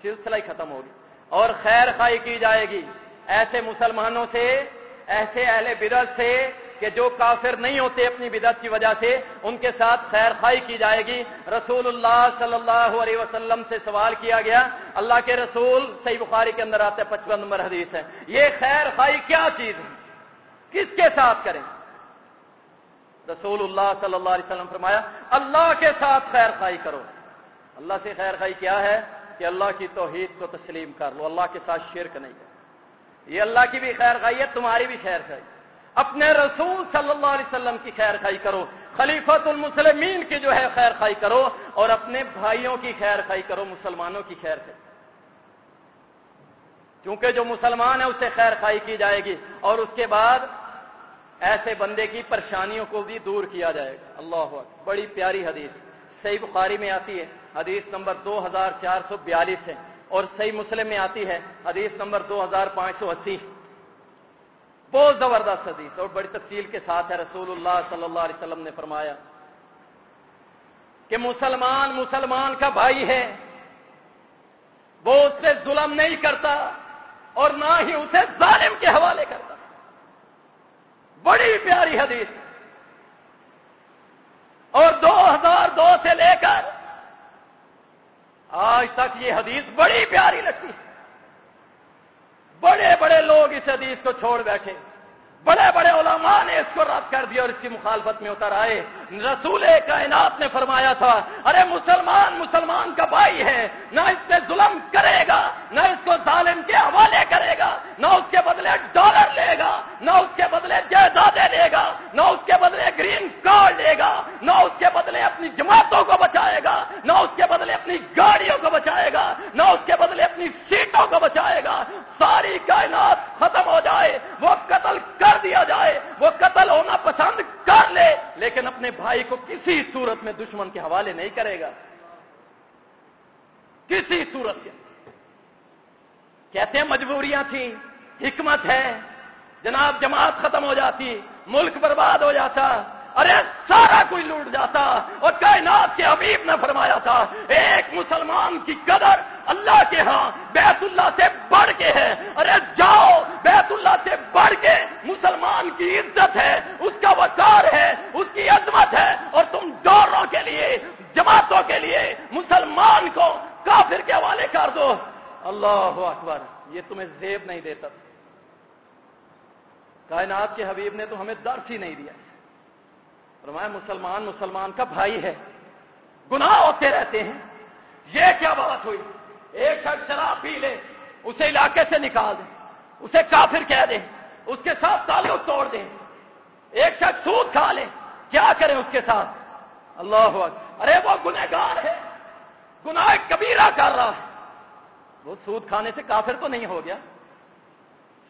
سلسلہ ہی ختم ہو گیا۔ اور خیر خائی کی جائے گی۔ ایسے مسلمانوں سے، ایسے اہل بدت سے کہ جو کافر نہیں ہوتے اپنی بدت کی وجہ سے، ان کے ساتھ خیر خائی کی جائے گی۔ رسول اللہ صلی اللہ علیہ وسلم سے سوال کیا گیا، اللہ کے رسول صحیح بخاری کے اندر آتے پچپن نمبر حدیث ہے۔ یہ خیر خائی کیا چیز ہے؟ کس کے ساتھ کریں؟ رسول اللہ صلی اللہ علیہ وسلم فرمایا، اللہ کے ساتھ خیر خائی کرو۔ اللہ سے خیر خائی کیا ہے؟ کہ اللہ کی توحید کو تسلیم کر لو، اللہ کے ساتھ شرک نہیں کرو۔ یہ اللہ کی بھی خیر خائی ہے، تمہاری بھی خیر خائی اپنے رسول صلی اللہ علیہ وسلم کی خیر خائی کرو۔ خلیفت المسلمین کی جو ہے خیر خائی کرو، اور اپنے بھائیوں کی خیر خائی کرو، مسلمانوں کی خیر خائی کیونکہ جو مسلمان ہے اسے خیر خائی کی جائے گی۔ اور اس کے بعد ایسے بندے کی پریشانیوں کو بھی دور کیا جائے گا۔ اللہ بڑی پیاری حدیث۔ صحیح بخاری میں آتی ہے۔ حدیث نمبر دو ہزار چار سو بیالیس ہے۔ اور صحیح مسلم میں آتی ہے۔ حدیث نمبر دو ہزار پانچ سو اسی۔ بہت زبردست حدیث اور بڑی تفصیل کے ساتھ ہے۔ رسول اللہ صلی اللہ علیہ وسلم نے فرمایا کہ مسلمان مسلمان کا بھائی ہے۔ وہ اس سے ظلم نہیں کرتا اور نہ ہی اسے ظالم کے حوالے کرتا۔ بڑی پیاری حدیث۔ اور دو ہزار دو سے لے کر آج تک یہ حدیث بڑی پیاری لگتی ہے۔ بڑے بڑے لوگ اس حدیث کو چھوڑ بیٹھے۔ بڑے بڑے علماء نے اس کو رد کر دیا اور اس کی مخالفت میں اتر آئے۔ رسول کائنات نے فرمایا تھا، ارے مسلمان مسلمان کا بھائی ہے، نہ اس سے ظلم کرے گا، نہ اس کو ظالم کے حوالے کرے گا، نہ اس کے بدلے ڈالر لے گا نہ اس کے بدلے جائیدادیں لے گا، نہ اس کے بدلے گرین کارڈ لے گا، نہ اس کے بدلے اپنی جماعتوں کو بچائے گا، نہ اس کے بدلے اپنی گاڑیوں کو بچائے گا، نہ اس کے بدلے اپنی سیٹوں کو بچائے گا۔ ساری کائنات ختم ہو جائے، وہ قتل کر دیا جائے، وہ قتل ہونا پسند کر لے، لیکن اپنے بھائی کو کسی صورت میں دشمن کے حوالے نہیں کرے گا۔ کسی صورت کے۔ کہتے ہیں مجبوریاں تھیں، حکمت ہے جناب جماعت ختم ہو جاتی، ملک برباد ہو جاتا، ارے سارا کوئی لوٹ جاتا اور کائنات کے حبیب نے فرمایا تھا، ایک مسلمان کی قدر اللہ کے ہاں بیت اللہ سے بڑھ کے ہے۔ ارے جاؤ، بیت اللہ سے بڑھ کے مسلمان کی عزت ہے، اس کا وقار ہے، اس کی عظمت ہے۔ اور تم دوروں کے لیے، جماعتوں کے لیے مسلمان کو کافر کے حوالے کر دو۔ اللہ اکبر، یہ تمہیں زیب نہیں دیتا۔ کائنات کے حبیب نے تو ہمیں درس ہی نہیں دیا فرمایا، مسلمان مسلمان کا بھائی ہے۔ گناہ ہوتے رہتے ہیں۔ یہ کیا بات ہوئی؟ ایک شخص شراب پی لے، اسے علاقے سے نکال دیں اسے کافر کہہ دیں اس کے ساتھ تعلق توڑ دیں ایک شخص سود کھا لے، کیا کریں اس کے ساتھ؟ اللہ ارے، وہ گنہگار ہے۔ گناہ کبیرہ کر رہا ہے۔ وہ سود کھانے سے کافر تو نہیں ہو گیا؟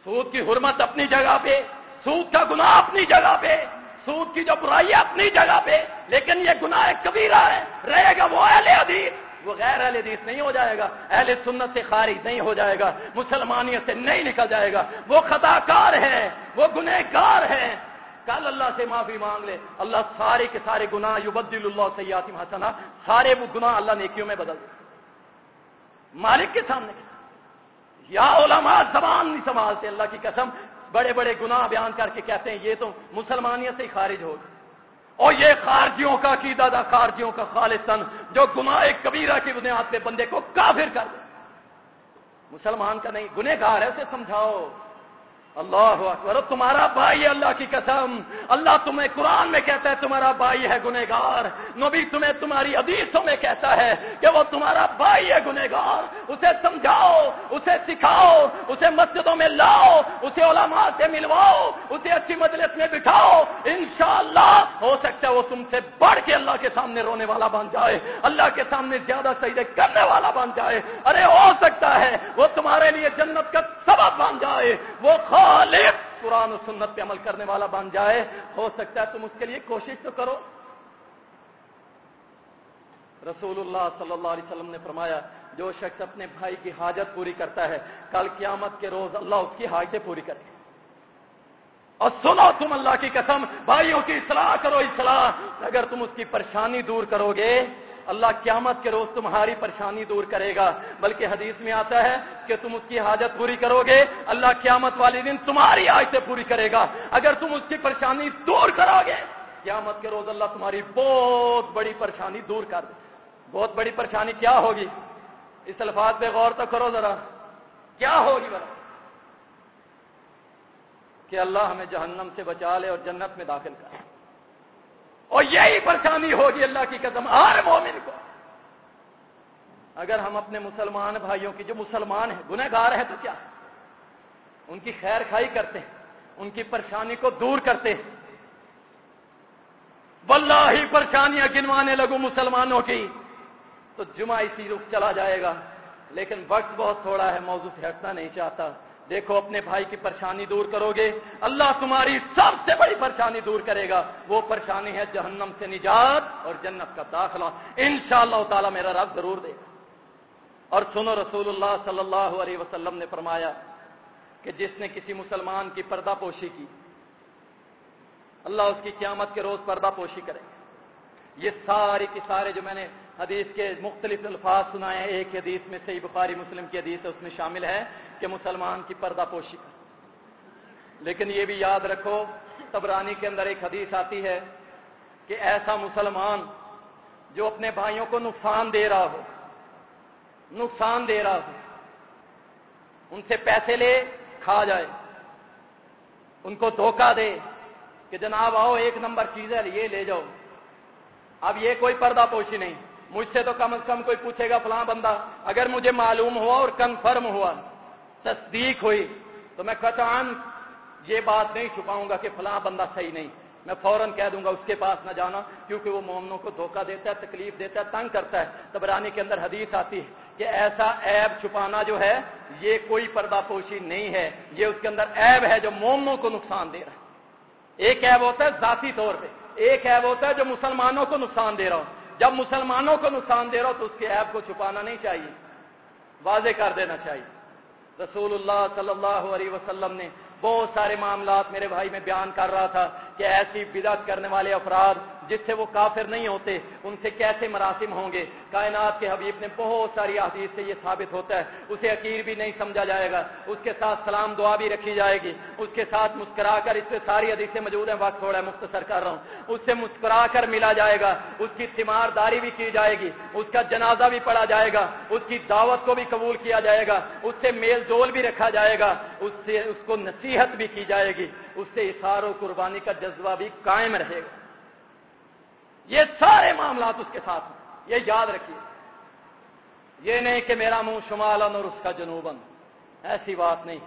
سود کی حرمت اپنی جگہ پہ، سود کا گناہ اپنی جگہ پہ، سود کی جو برائی ہے اپنی جگہ پہ، لیکن یہ گناہ کبیرہ ہے، رہے گا وہ اہل حدیث، وہ غیر اہل حدیث نہیں ہو جائے گا، اہل سنت سے خارج نہیں ہو جائے گا، مسلمانیت سے نہیں نکل جائے گا، وہ خطا کار ہے وہ گنہ گار ہے کل اللہ سے معافی مانگ لے، اللہ سارے کے سارے گناہ یبدل اللہ سیاتی حسنا سارے وہ گناہ اللہ نیکیوں میں بدل دے۔ مالک کے سامنے۔ یا علماء، زبان نہیں سنبھالتے، اللہ کی قسم، بڑے بڑے گناہ بیان کر کے کہتے ہیں، یہ تو مسلمانیت سے ہی خارج ہوگا اور یہ خارجیوں کا عقیدہ تھا، خارجیوں کا خالصن جو گناہ کبیرہ کی بنیاد پہ بندے کو کافر کر دے۔ مسلمان کا نہیں گنہ گار ہے، اسے سمجھاؤ۔ اللہ اکبر. تمہارا بھائی اللہ کی قسم. اللہ تمہیں قرآن میں کہتا ہے تمہارا بھائی ہے گنہگار. نبی تمہیں تمہاری حدیثوں میں کہتا ہے کہ وہ تمہارا بھائی ہے گنہگار. اسے سمجھاؤ، اسے سکھاؤ، اسے مسجدوں میں لاؤ، اسے علماء سے ملواؤ، اسے اچھی مجلس میں بٹھاؤ. انشاءاللہ ہو سکتا ہے وہ تم سے بڑھ کے اللہ کے سامنے رونے والا بن جائے، اللہ کے سامنے زیادہ سجدے کرنے والا بن جائے. ارے ہو سکتا ہے وہ تمہارے لیے جنت کا سبب بن جائے. وہ خالق قرآن و سنت پہ عمل کرنے والا بن جائے، ہو سکتا ہے تم اس کے لیے کوشش تو کرو۔ رسول اللہ صلی اللہ علیہ وسلم نے فرمایا، جو شخص اپنے بھائی کی حاجت پوری کرتا ہے، کل قیامت کے روز اللہ اس کی حاجتیں پوری کرے اور سنو تم اللہ کی قسم، بھائیوں کی اصلاح کرو، اصلاح۔ اگر تم اس کی پریشانی دور کرو گے اللہ قیامت کے روز تمہاری پریشانی دور کرے گا۔ بلکہ حدیث میں آتا ہے کہ تم اس کی حاجت پوری کرو گے، اللہ قیامت والے دن تمہاری حاجتیں پوری کرے گا۔ اگر تم اس کی پریشانی دور کرو گے، قیامت کے روز اللہ تمہاری بہت بڑی پریشانی دور کر دے۔ بہت بڑی پریشانی کیا ہوگی؟ اس الفاظ پہ غور تو کرو ذرا۔ کیا ہوگی بڑا کہ اللہ ہمیں جہنم سے بچا لے اور جنت میں داخل کرے اور یہی پریشانی ہوگی اللہ کی قدم ہر مومن کو۔ اگر ہم اپنے مسلمان بھائیوں کی جو مسلمان ہیں گنہ گار ہیں تو کیا؟ ان کی خیر خائی کرتے ہیں، ان کی پریشانی کو دور کرتے ہیں۔ واللہ ہی پریشانیاں گنوانے لگو مسلمانوں کی۔ تو جمعہ اسی رخ چلا جائے گا، لیکن وقت بہت تھوڑا ہے، موضوع سے ہٹنا نہیں چاہتا۔ دیکھو اپنے بھائی کی پریشانی دور کرو گے۔ اللہ تمہاری سب سے بڑی پریشانی دور کرے گا۔ وہ پریشانی ہے جہنم سے نجات اور جنت کا داخلہ۔ ان شاء اللہ تعالیٰ میرا رب ضرور دے۔ گا اور سنو رسول اللہ صلی اللہ علیہ وسلم نے فرمایا کہ جس نے کسی مسلمان کی پردہ پوشی کی، اللہ اس کی قیامت کے روز پردہ پوشی کرے۔ یہ سارے کی سارے جو میں نے حدیث کے مختلف الفاظ سنائے ہیں، ایک حدیث میں صحیح بخاری، مسلم کی حدیث ہے، اس میں شامل ہے۔ کہ مسلمان کی پردہ پوشی۔ کر لیکن یہ بھی یاد رکھو، تبرانی کے اندر ایک حدیث آتی ہے کہ ایسا مسلمان جو اپنے بھائیوں کو نقصان دے رہا ہو، نقصان دے رہا ہو، ان سے پیسے لے، کھا جائے، ان کو دھوکہ دے کہ جناب آؤ ایک نمبر چیز ہے، یہ لے جاؤ۔ اب یہ کوئی پردہ پوشی نہیں، مجھ سے تو کم از کم کوئی پوچھے گا فلاں بندہ، اگر مجھے معلوم ہوا اور کنفرم ہوا۔ تصدیق ہوئی تو میں قطعاً یہ بات نہیں چھپاؤں گا کہ فلاں بندہ صحیح نہیں۔ میں فوراً کہہ دوں گا، اس کے پاس نہ جانا، کیونکہ وہ مومنوں کو دھوکہ دیتا ہے، تکلیف دیتا ہے، تنگ کرتا ہے۔ تبرانی کے اندر حدیث آتی ہے کہ ایسا ایب چھپانا جو ہے، یہ کوئی پردہ پوشی نہیں ہے۔ یہ اس کے اندر ایب ہے جو مومنوں کو نقصان دے رہا ہے۔ ایک ایب ہوتا ہے ذاتی طور پہ۔ ایک ایب ہوتا ہے جو مسلمانوں کو نقصان دے رہا ہوں جب مسلمانوں کو نقصان دے رہا ہوں تو اس کے ایب کو چھپانا نہیں چاہیے۔ واضح کر دینا چاہیے۔ رسول اللہ صلی اللہ علیہ وسلم نے بہت سارے معاملات میرے بھائی میں بیان کر رہا تھا کہ ایسی بدعت کرنے والے افراد جس سے وہ کافر نہیں ہوتے، ان سے کیسے مراسم ہوں گے؟ کائنات کے حبیب نے بہت ساری حدیث سے یہ ثابت ہوتا ہے، اسے عقیر بھی نہیں سمجھا جائے گا۔ اس کے ساتھ سلام دعا بھی رکھی جائے گی۔ اس کے ساتھ مسکرا کر اس سے ساری حدیثیں موجود ہیں، وقت تھوڑا مختصر کر رہا ہوں۔ اس سے مسکرا کر ملا جائے گا، اس کی تیمار داری بھی کی جائے گی، اس کا جنازہ بھی پڑھا جائے گا، اس کی دعوت کو بھی قبول کیا جائے گا، اس سے میل جول بھی رکھا جائے گا، اس سے اس کو نصیحت بھی کی جائے گی، اس سے اشار و قربانی کا جذبہ بھی قائم رہے گا۔ یہ سارے معاملات اس کے ساتھ ہیں۔ یہ یاد رکھیے۔ یہ نہیں کہ میرا منہ شمالن اور اس کا جنوبن۔ ایسی بات نہیں۔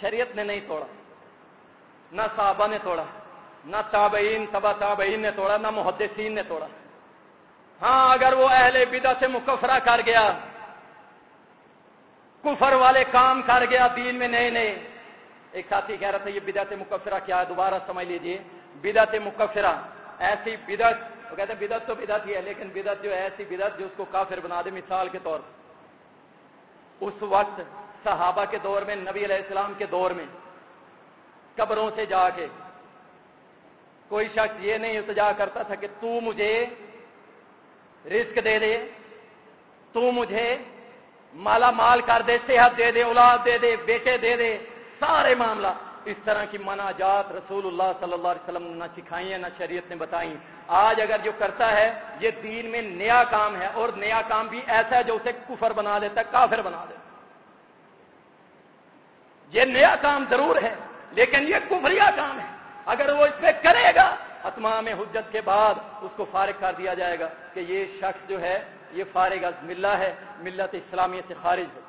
شریعت نے نہیں توڑا۔ نہ صحابہ نے توڑا۔ نہ تابعین تبا تابعین نے توڑا، نہ محدثین نے توڑا۔ ہاں اگر وہ اہل بدا سے مکفرہ کر گیا، کفر والے کام کر گیا دین میں نئے نئے، ایک ساتھی کہہ رہا تھا، یہ بدعت مکفرہ کیا ہے؟ دوبارہ سمجھ لیجیے۔ بدعت مکفرہ، ایسی بدعت وہ کہتے ہیں بدعت تو بدعت ہی ہے، لیکن بدعت جو ہے ایسی بدعت جو اس کو کافر بنا دے، مثال کے طور پر۔ اس وقت صحابہ کے دور میں، نبی علیہ السلام کے دور میں، قبروں سے جا کے، کوئی شخص یہ نہیں التجا کرتا تھا کہ تو مجھے رزق دے دے، تو مجھے مالا مال کر دے، صحت دے دے، اولاد دے دے، بیٹے دے دے، سارے معاملہ۔ اس طرح کی مناجات رسول اللہ صلی اللہ علیہ وسلم نے نہ سکھائی ہیں نہ شریعت نے بتائی آج اگر جو کرتا ہے، یہ دین میں نیا کام ہے اور نیا کام بھی ایسا ہے جو اسے کفر بنا دیتا ہے، کافر بنا دیتا یہ نیا کام ضرور ہے، لیکن یہ کفریا کام ہے۔ اگر وہ اس پہ کرے گا، اتمام حجت کے بعد اس کو فارغ کر دیا جائے گا کہ یہ شخص جو ہے، یہ فارغ از ملہ ہے، ملت اسلامیہ سے خارج ہے۔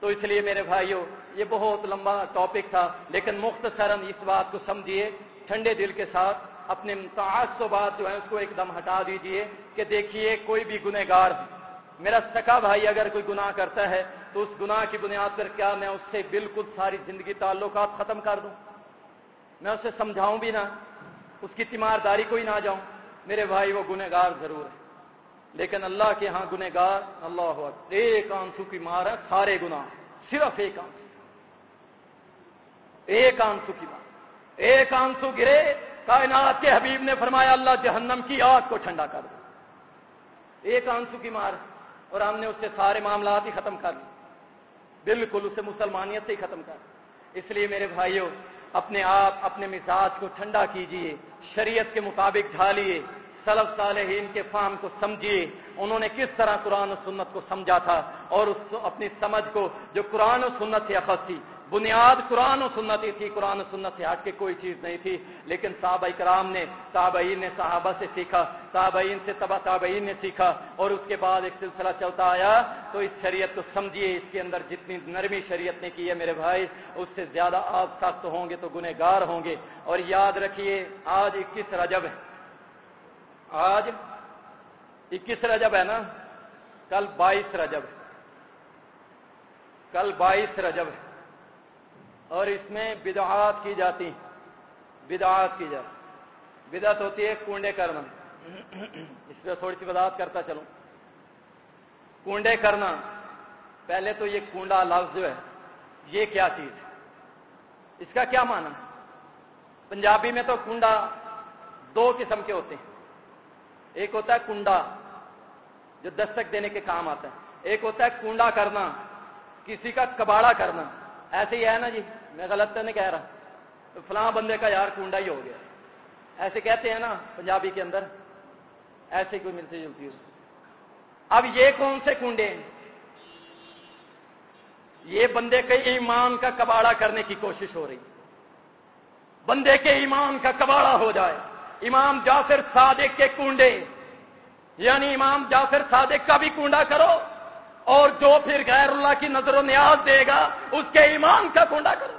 تو اس لیے میرے بھائیوں یہ بہت لمبا ٹاپک تھا، لیکن مختصراً اس بات کو سمجھیے ٹھنڈے دل کے ساتھ اپنے بات جو ہے اس کو ایک دم ہٹا دیجیے کہ دیکھیے کوئی بھی گنہ گار میرا سکا بھائی اگر کوئی گناہ کرتا ہے تو اس گناہ کی بنیاد پر کیا میں اس سے بالکل ساری زندگی تعلقات ختم کر دوں؟ میں اسے سمجھاؤں بھی نہ، اس کی تیمارداری کو ہی نہ جاؤں۔ میرے بھائی، وہ گنہ گار ضرور ہے۔ لیکن اللہ کے ہاں گنہ گار اللہ ہوا ایک آنسو کی مار ہے، سارے گنا صرف ایک آنسو۔ ایک آنسو کی مار۔ ایک آنسو گرے، کائنات کے حبیب نے فرمایا، اللہ جہنم کی آگ کو ٹھنڈا کر دو ایک آنسو کی مار، اور ہم نے اس سے سارے معاملات ہی ختم کر لیے بالکل اسے مسلمانیت سے ہی ختم کر اس لیے میرے بھائیوں اپنے آپ، اپنے مزاج کو ٹھنڈا کیجیے، شریعت کے مطابق ڈھالیے، سلف صالحین کے فام کو سمجھیے انہوں نے کس طرح قرآن و سنت کو سمجھا تھا، اور اس اپنی سمجھ کو، جو قرآن و سنت سے اخذ تھی بنیاد قرآن و سنت ہی تھی، قرآن و سنت سے ہٹ کے کوئی چیز نہیں تھی، لیکن صحابہ اکرام نے تابعین نے صحابہ سے سیکھا تابعین سے تبا تابعین نے سیکھا، اور اس کے بعد ایک سلسلہ چلتا آیا۔ تو اس شریعت کو سمجھیے، اس کے اندر جتنی نرمی شریعت نے کی ہے میرے بھائی، اس سے زیادہ آگ سخت ہوں گے تو گنہ گار ہوں گے۔ اور یاد رکھیے، آج اکیس رجب ہے۔ آج اکیس رجب ہے نا؟ کل بائیس رجب کل بائیس رجب ہے۔ اور اس میں بدعات کی جاتی بدعات کی جاتی بدعت ہوتی ہے کنڈے کرنا۔ اس پہ تھوڑی سی وضاحت کرتا چلوں۔ کنڈے کرنا، پہلے تو یہ کنڈا لفظ جو ہے، یہ کیا چیز ہے؟ اس کا کیا معنی؟ پنجابی میں تو کنڈا دو قسم کے ہوتے ہیں۔ ایک ہوتا ہے کنڈا جو دستک دینے کے کام آتا ہے۔ ایک ہوتا ہے کنڈا کرنا، کسی کا کباڑا کرنا۔ ایسے ہی ہے نا جی؟ میں غلط تو نہیں کہہ رہا۔ تو فلاں بندے کا یار کنڈا ہی ہو گیا۔ ایسے کہتے ہیں نا پنجابی کے اندر، ایسے کوئی ملتی جلتی ہو اب یہ کون سے کنڈے ہیں؟ یہ بندے کے ایمان کا کباڑا کرنے کی کوشش ہو رہی۔ بندے کے ایمان کا کباڑا ہو جائے۔ امام جعفر صادق کے کنڈے یعنی امام جعفر صادق کا بھی کنڈا کرو اور جو پھر غیر اللہ کی نظر و نیاز دے گا، اس کے ایمان کا کنڈا کرو۔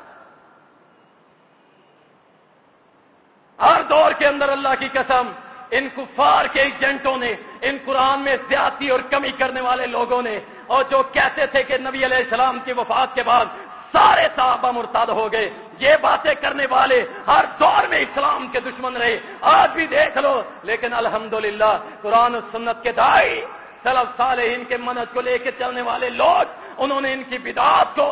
ہر دور کے اندر اللہ کی قسم، ان کفار کے ایجنٹوں نے، ان قرآن میں زیادتی اور کمی کرنے والے لوگوں نے، اور جو کہتے تھے کہ نبی علیہ السلام کی وفات کے بعد سارے صحابہ مرتاد ہو گئے، یہ باتیں کرنے والے ہر دور میں اسلام کے دشمن رہے۔ آج بھی دیکھ لو، لیکن الحمدللہ، قرآن و سنت کے دائی سلف سالے ان کے منت کو لے کے چلنے والے لوگ، انہوں نے ان کی بدعات کو،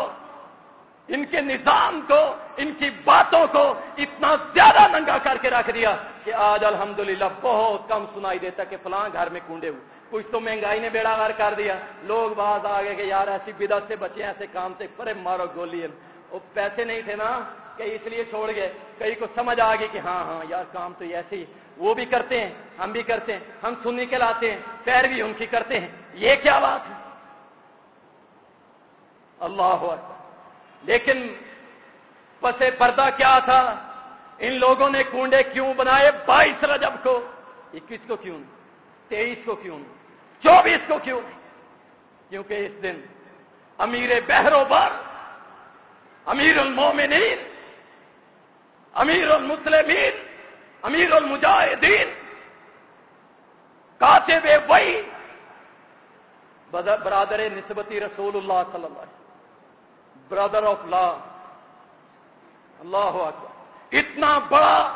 ان کے نظام کو ان کی باتوں کو اتنا زیادہ ننگا کر کے رکھ دیا کہ آج الحمدللہ بہت کم سنائی دیتا کہ فلاں گھر میں کنڈے ہوئے۔ کچھ تو مہنگائی نے بیڑا گھر کر دیا۔ لوگ باز آ گئے کہ یار ایسی بدت سے بچے ایسے کام سے پرے مارو گولی۔ وہ پیسے نہیں تھے نا کہ اس لیے چھوڑ گئے۔ کئی کو سمجھ آ گئی کہ ہاں ہاں یار کام تو ایسے ہی۔ وہ بھی کرتے ہیں، ہم بھی کرتے ہیں۔ ہم سننے کے لاتے ہیں، پیر بھی ان کی کرتے ہیں۔ یہ کیا بات ہے؟ اللہ لیکن پسے پردہ کیا تھا؟ ان لوگوں نے کنڈے کیوں بنائے بائیس رجب کو؟ اکیس کو کیوں؟ تیئیس کو کیوں؟ چوبیس کو کیوں؟ کیونکہ اس دن امیر بہروبر امیر المومنین، امیر المسلمین، امیر المجاہدین، کاتب وئی برادر نسبتی رسول اللہ صلی اللہ علیہ برادر آف لا اللہ اکبر۔ اتنا بڑا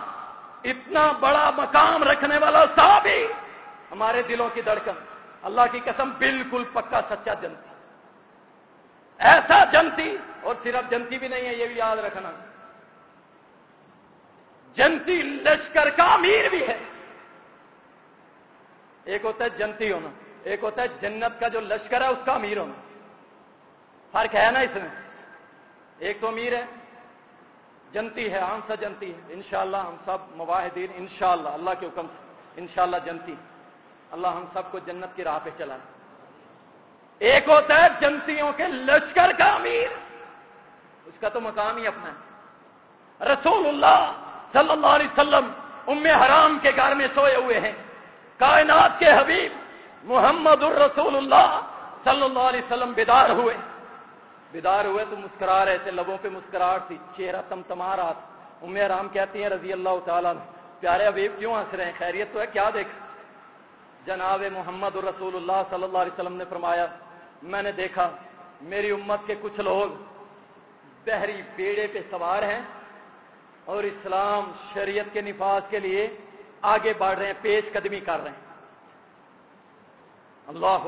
اتنا بڑا مقام رکھنے والا صحابی ہمارے دلوں کی دھڑکن۔ اللہ کی قسم بالکل پکا سچا جنتی۔ ایسا جنتی، اور صرف جنتی بھی نہیں ہے، یہ بھی یاد رکھنا۔ جنتی لشکر کا امیر بھی ہے۔ ایک ہوتا ہے جنتی ہونا، ایک ہوتا ہے جنت کا جو لشکر ہے، اس کا امیر ہونا۔ فرق ہے نا اس میں۔ ایک تو امیر ہے جنتی ہے عام سا جنتی ہے۔ انشاءاللہ ہم سب مواحدین، انشاءاللہ، اللہ کے حکم سے۔ انشاءاللہ جنتی۔ اللہ ہم سب کو جنت کی راہ پہ چلائے۔ ایک ہوتا ہے جنتیوں کے لشکر کا امیر۔ اس کا تو مقام ہی اپنا ہے۔ رسول اللہ صلی اللہ علیہ وسلم ام حرام کے گھر میں سوئے ہوئے ہیں۔ کائنات کے حبیب محمد الرسول اللہ صلی اللہ علیہ وسلم بیدار ہوئے۔ بیدار ہوئے تو مسکرا رہے تھے، لبوں پہ مسکراہٹ تھی، چہرہ تم تما رہا تھا۔ ام رام کہتی ہیں رضی اللہ تعالیٰ پیارے ابیب کیوں ہنس رہے ہیں؟ خیریت تو ہے، کیا دیکھ؟ جناب محمد رسول اللہ صلی اللہ علیہ وسلم نے فرمایا، میں نے دیکھا، میری امت کے کچھ لوگ بحری بیڑے پہ سوار ہیں اور اسلام شریعت کے نفاذ کے لیے آگے بڑھ رہے ہیں، پیش قدمی کر رہے ہیں۔ اللہ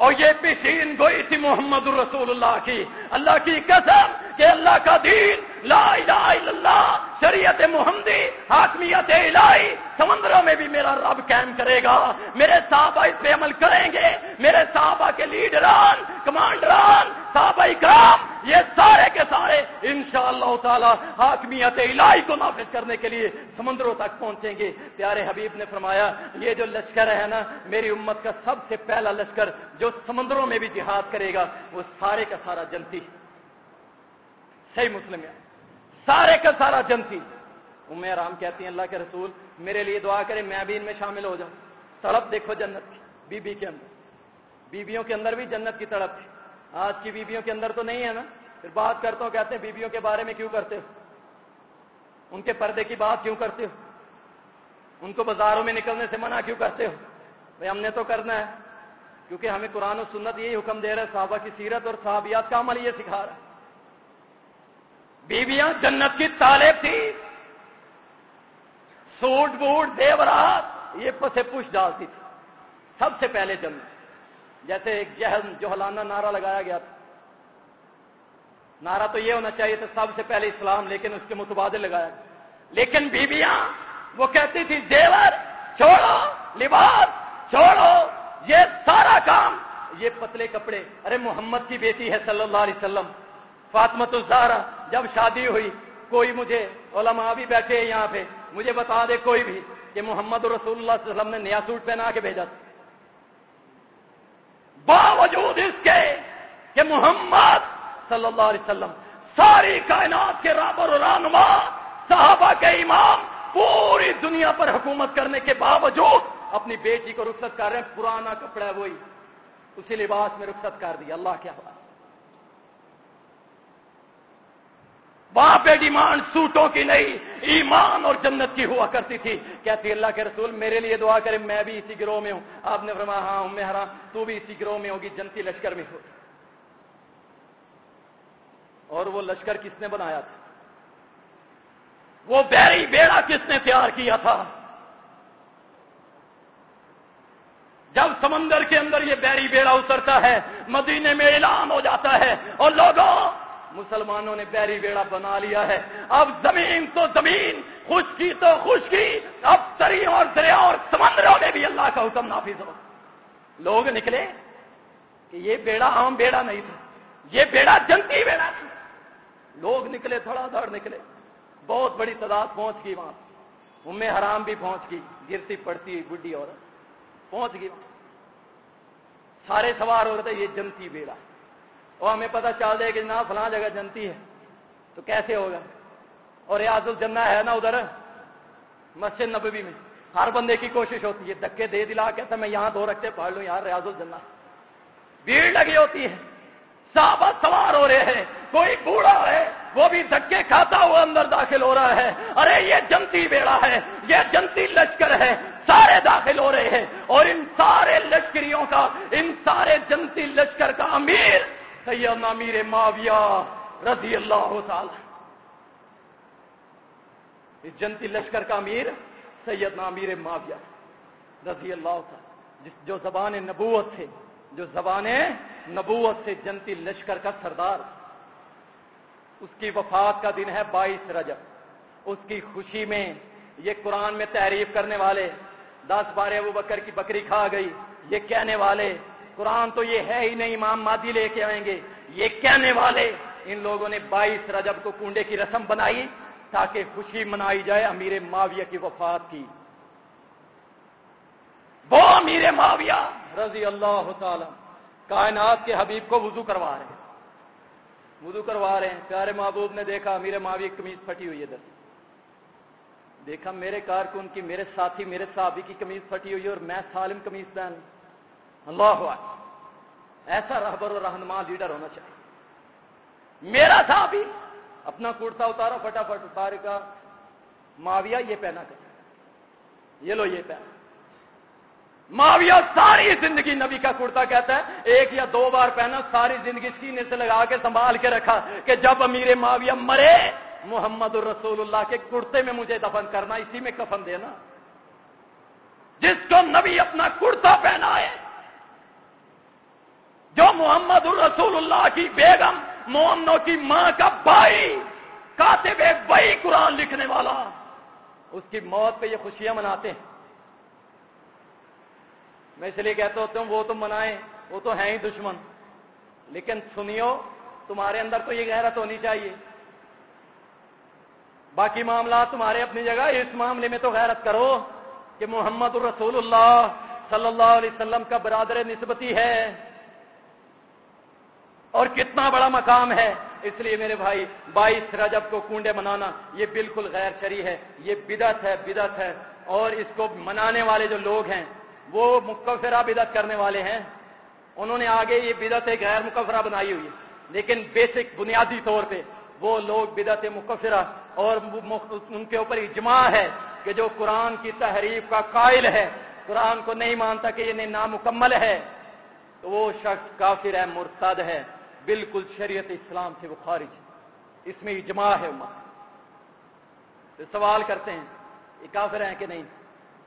اور یہ پیشین گوئی تھی محمد الرسول اللہ کی۔ اللہ کی قسم کہ اللہ کا دین لا الہ الا اللہ، شریعت محمدی، حاکمیت الہی، سمندروں میں بھی میرا رب قائم کرے گا۔ میرے صحابہ اس پہ عمل کریں گے۔ میرے صحابہ کے لیڈران، کمانڈران، صحابہ کرام یہ سارے کے سارے انشاءاللہ اللہ تعالی حاکمیت الہی کو نافذ کرنے کے لیے سمندروں تک پہنچیں گے۔ پیارے حبیب نے فرمایا، یہ جو لشکر ہے نا، میری امت کا سب سے پہلا لشکر جو سمندروں میں بھی جہاد کرے گا، وہ سارے کا سارا جنتی صحیح مسلم ہے۔ سارے کا سارا جنتی ام رام کہتی ہیں اللہ کے رسول، میرے لیے دعا کرے میں بھی ان میں شامل ہو جاؤں۔ تڑپ دیکھو جنت کی بی بی کے اندر۔ بیویوں کے اندر بھی جنت کی تڑپ تھی۔ آج کی بیویوں کے اندر تو نہیں ہے نا؟ پھر بات کرتا ہوں، کہتے ہیں بیویوں کے بارے میں کیوں کرتے ہو؟ ان کے پردے کی بات کیوں کرتے ہو؟ ان کو بازاروں میں نکلنے سے منع کیوں کرتے ہو؟ بھائی ہم نے تو کرنا ہے۔ کیونکہ ہمیں قرآن و سنت یہی حکم دے رہا ہے، صحابہ کی سیرت اور صحابیات کا عمل یہ سکھا رہا ہے۔ بیویاں جنت کی طالب تھی۔ سوٹ بوٹ دیورات یہ پسے پوچھ ڈالتی تھی۔ سب سے پہلے جنت۔ جیسے ایک جہل جوہلانہ نعرہ لگایا گیا تھا۔ نعرہ تو یہ ہونا چاہیے تھا، سب سے پہلے اسلام، لیکن اس کے متبادل لگایا گیا۔ لیکن بیویاں وہ کہتی تھی دیور چھوڑو، لباس، چھوڑو، یہ سارا کام۔ یہ پتلے کپڑے۔ ارے، محمد کی بیٹی ہے صلی اللہ علیہ وسلم فاطمت الزہرا جب شادی ہوئی، کوئی مجھے علماء بھی بیٹھے ہیں یہاں پہ، مجھے بتا دے کوئی بھی کہ محمد رسول اللہ صلی اللہ علیہ وسلم نے نیا سوٹ پہنا کے بھیجا تھا۔ باوجود اس کے کہ محمد صلی اللہ علیہ وسلم ساری کائنات کے رابر و رانما صحابہ کے امام، پوری دنیا پر حکومت کرنے کے باوجود اپنی بیٹی کو رخصت کر رہے ہیں، پرانا کپڑا وہی، اسی لباس میں رخصت کر دیا۔ اللہ کیا ہوا وہاں پہ ڈیمانڈ سوٹوں کی نہیں، ایمان اور جنت کی ہوا کرتی تھی۔ کہتی اللہ کے رسول، میرے لیے دعا کرے، میں بھی اسی گروہ میں ہوں۔ آپ نے فرمایا ہاں میں حرام تو بھی اسی گروہ میں ہوگی، جنتی لشکر میں ہوگی۔ اور وہ لشکر کس نے بنایا تھا؟ وہ بیری بیڑا کس نے تیار کیا تھا؟ جب سمندر کے اندر یہ بیری بیڑا اترتا ہے، مدینے میں اعلان ہو جاتا ہے اور لوگوں مسلمانوں نے بیری بیڑا بنا لیا ہے۔ اب زمین تو زمین، خشکی تو خشکی، اب تری اور دریا اور سمندروں میں بھی اللہ کا حکم نافذ ہو۔ لوگ نکلے کہ یہ بیڑا عام بیڑا نہیں تھا، یہ بیڑا جنتی بیڑا تھا۔ لوگ نکلے تھوڑا دھڑ نکلے۔ بہت بڑی تعداد پہنچ گئی وہاں۔ ام حرام بھی پہنچ گئی، گرتی پڑتی بڈی عورت۔ پہنچ گئی۔ سارے سوار ہو رہے تھے یہ جنتی بیڑا۔ اور ہمیں پتہ چل جائے کہ نہ فلاں جگہ جنتی ہے۔ تو کیسے ہوگا؟ اور ریاض الجنہ ہے نا ادھر؟ مسجد نبوی میں۔ ہر بندے کی کوشش ہوتی ہے دکے دے دلا کے میں یہاں دو رکھتے پڑھ لوں یار ریاض الجنہ۔ بھیڑ لگی ہوتی ہے۔ صحابہ سوار ہو رہے ہیں۔ کوئی بوڑھا ہے، وہ بھی دھکے کھاتا ہوا اندر داخل ہو رہا ہے۔ ارے، یہ جنتی بیڑا ہے، یہ جنتی لشکر ہے۔ سارے داخل ہو رہے ہیں۔ اور ان سارے لشکریوں کا، ان سارے جنتی لشکر کا امیر سیدنا امیر معاویہ رضی اللہ تعالی جنتی لشکر کا امیر سیدنا امیر معاویہ رضی اللہ تعالی جس جو زبان نبوت تھے، جو زبان نبوت سے جنتی لشکر کا سردار۔ اس کی وفات کا دن ہے بائیس رجب۔ اس کی خوشی میں یہ قرآن میں تعریف کرنے والے دس بارہ وہ بکر کی بکری کھا گئی، یہ کہنے والے قرآن تو یہ ہے ہی نہیں، امام مادی لے کے آئیں گے۔ یہ کہنے والے ان لوگوں نے بائیس رجب کو کنڈے کی رسم بنائی تاکہ خوشی منائی جائے امیر معاویہ کی وفات کی۔ وہ امیر معاویہ رضی اللہ تعالی کائنات کے حبیب کو وضو کروا رہے ہیں۔ وضو کروا رہے ہیں۔ پیارے محبوب نے دیکھا امیر معاویہ کمیز پھٹی ہوئی ہے در دیکھا میرے کارکن کی، میرے ساتھی، میرے صحابی کی کمیز پھٹی ہوئی ہے اور میں سالم کمیز پہن۔ اللہ ایسا رہبر اور رہنما لیڈر ہونا چاہیے۔ میرا تھا بھی اپنا کرتا اتارا فٹافٹ اتار کا ماویہ یہ پہنا کر یہ لو یہ پہنا۔ ماویہ ساری زندگی نبی کا کرتا کہتا ہے۔ ایک یا دو بار پہنا، ساری زندگی سینے سے لگا کے سنبھال کے رکھا کہ جب امیر ماویہ مرے، محمد الرسول اللہ کے کرتے میں مجھے دفن کرنا، اسی میں کفن دینا۔ جس کو نبی اپنا کرتا پہنا ہے جو محمد الرسول اللہ کی بیگم، مومنوں کی ماں کا بھائی، کاتب بھائی قرآن لکھنے والا، اس کی موت پہ یہ خوشیاں مناتے ہیں۔ میں اس لیے کہتا ہوتا ہوں وہ تو منائیں، وہ تو ہیں ہی دشمن۔ لیکن سنیو، تمہارے اندر تو یہ غیرت ہونی چاہیے۔ باقی معاملات تمہارے اپنی جگہ، اس معاملے میں تو غیرت کرو کہ محمد الرسول اللہ صلی اللہ علیہ وسلم کا برادر نسبتی ہے۔ اور کتنا بڑا مقام ہے۔ اس لیے میرے بھائی، بائیس رجب کو کنڈے منانا، یہ بالکل غیر شری ہے۔ یہ بدت ہے بدت ہے۔ اور اس کو منانے والے جو لوگ ہیں، وہ مکفرہ بدت کرنے والے ہیں۔ انہوں نے آگے یہ بدت غیر مکفرہ بنائی ہوئی لیکن بیسک بنیادی طور پہ وہ لوگ بدت مکفرہ اور ان کے اوپر اجماع ہے کہ جو قرآن کی تحریف کا قائل ہے، قرآن کو نہیں مانتا کہ یہ نامکمل ہے، تو وہ شخص کافر ہے، مرتد ہے۔ بالکل شریعت اسلام سے وہ خارج اس میں اجماع ہے تو سوال کرتے ہیں، یہ کافر ہیں کہ نہیں؟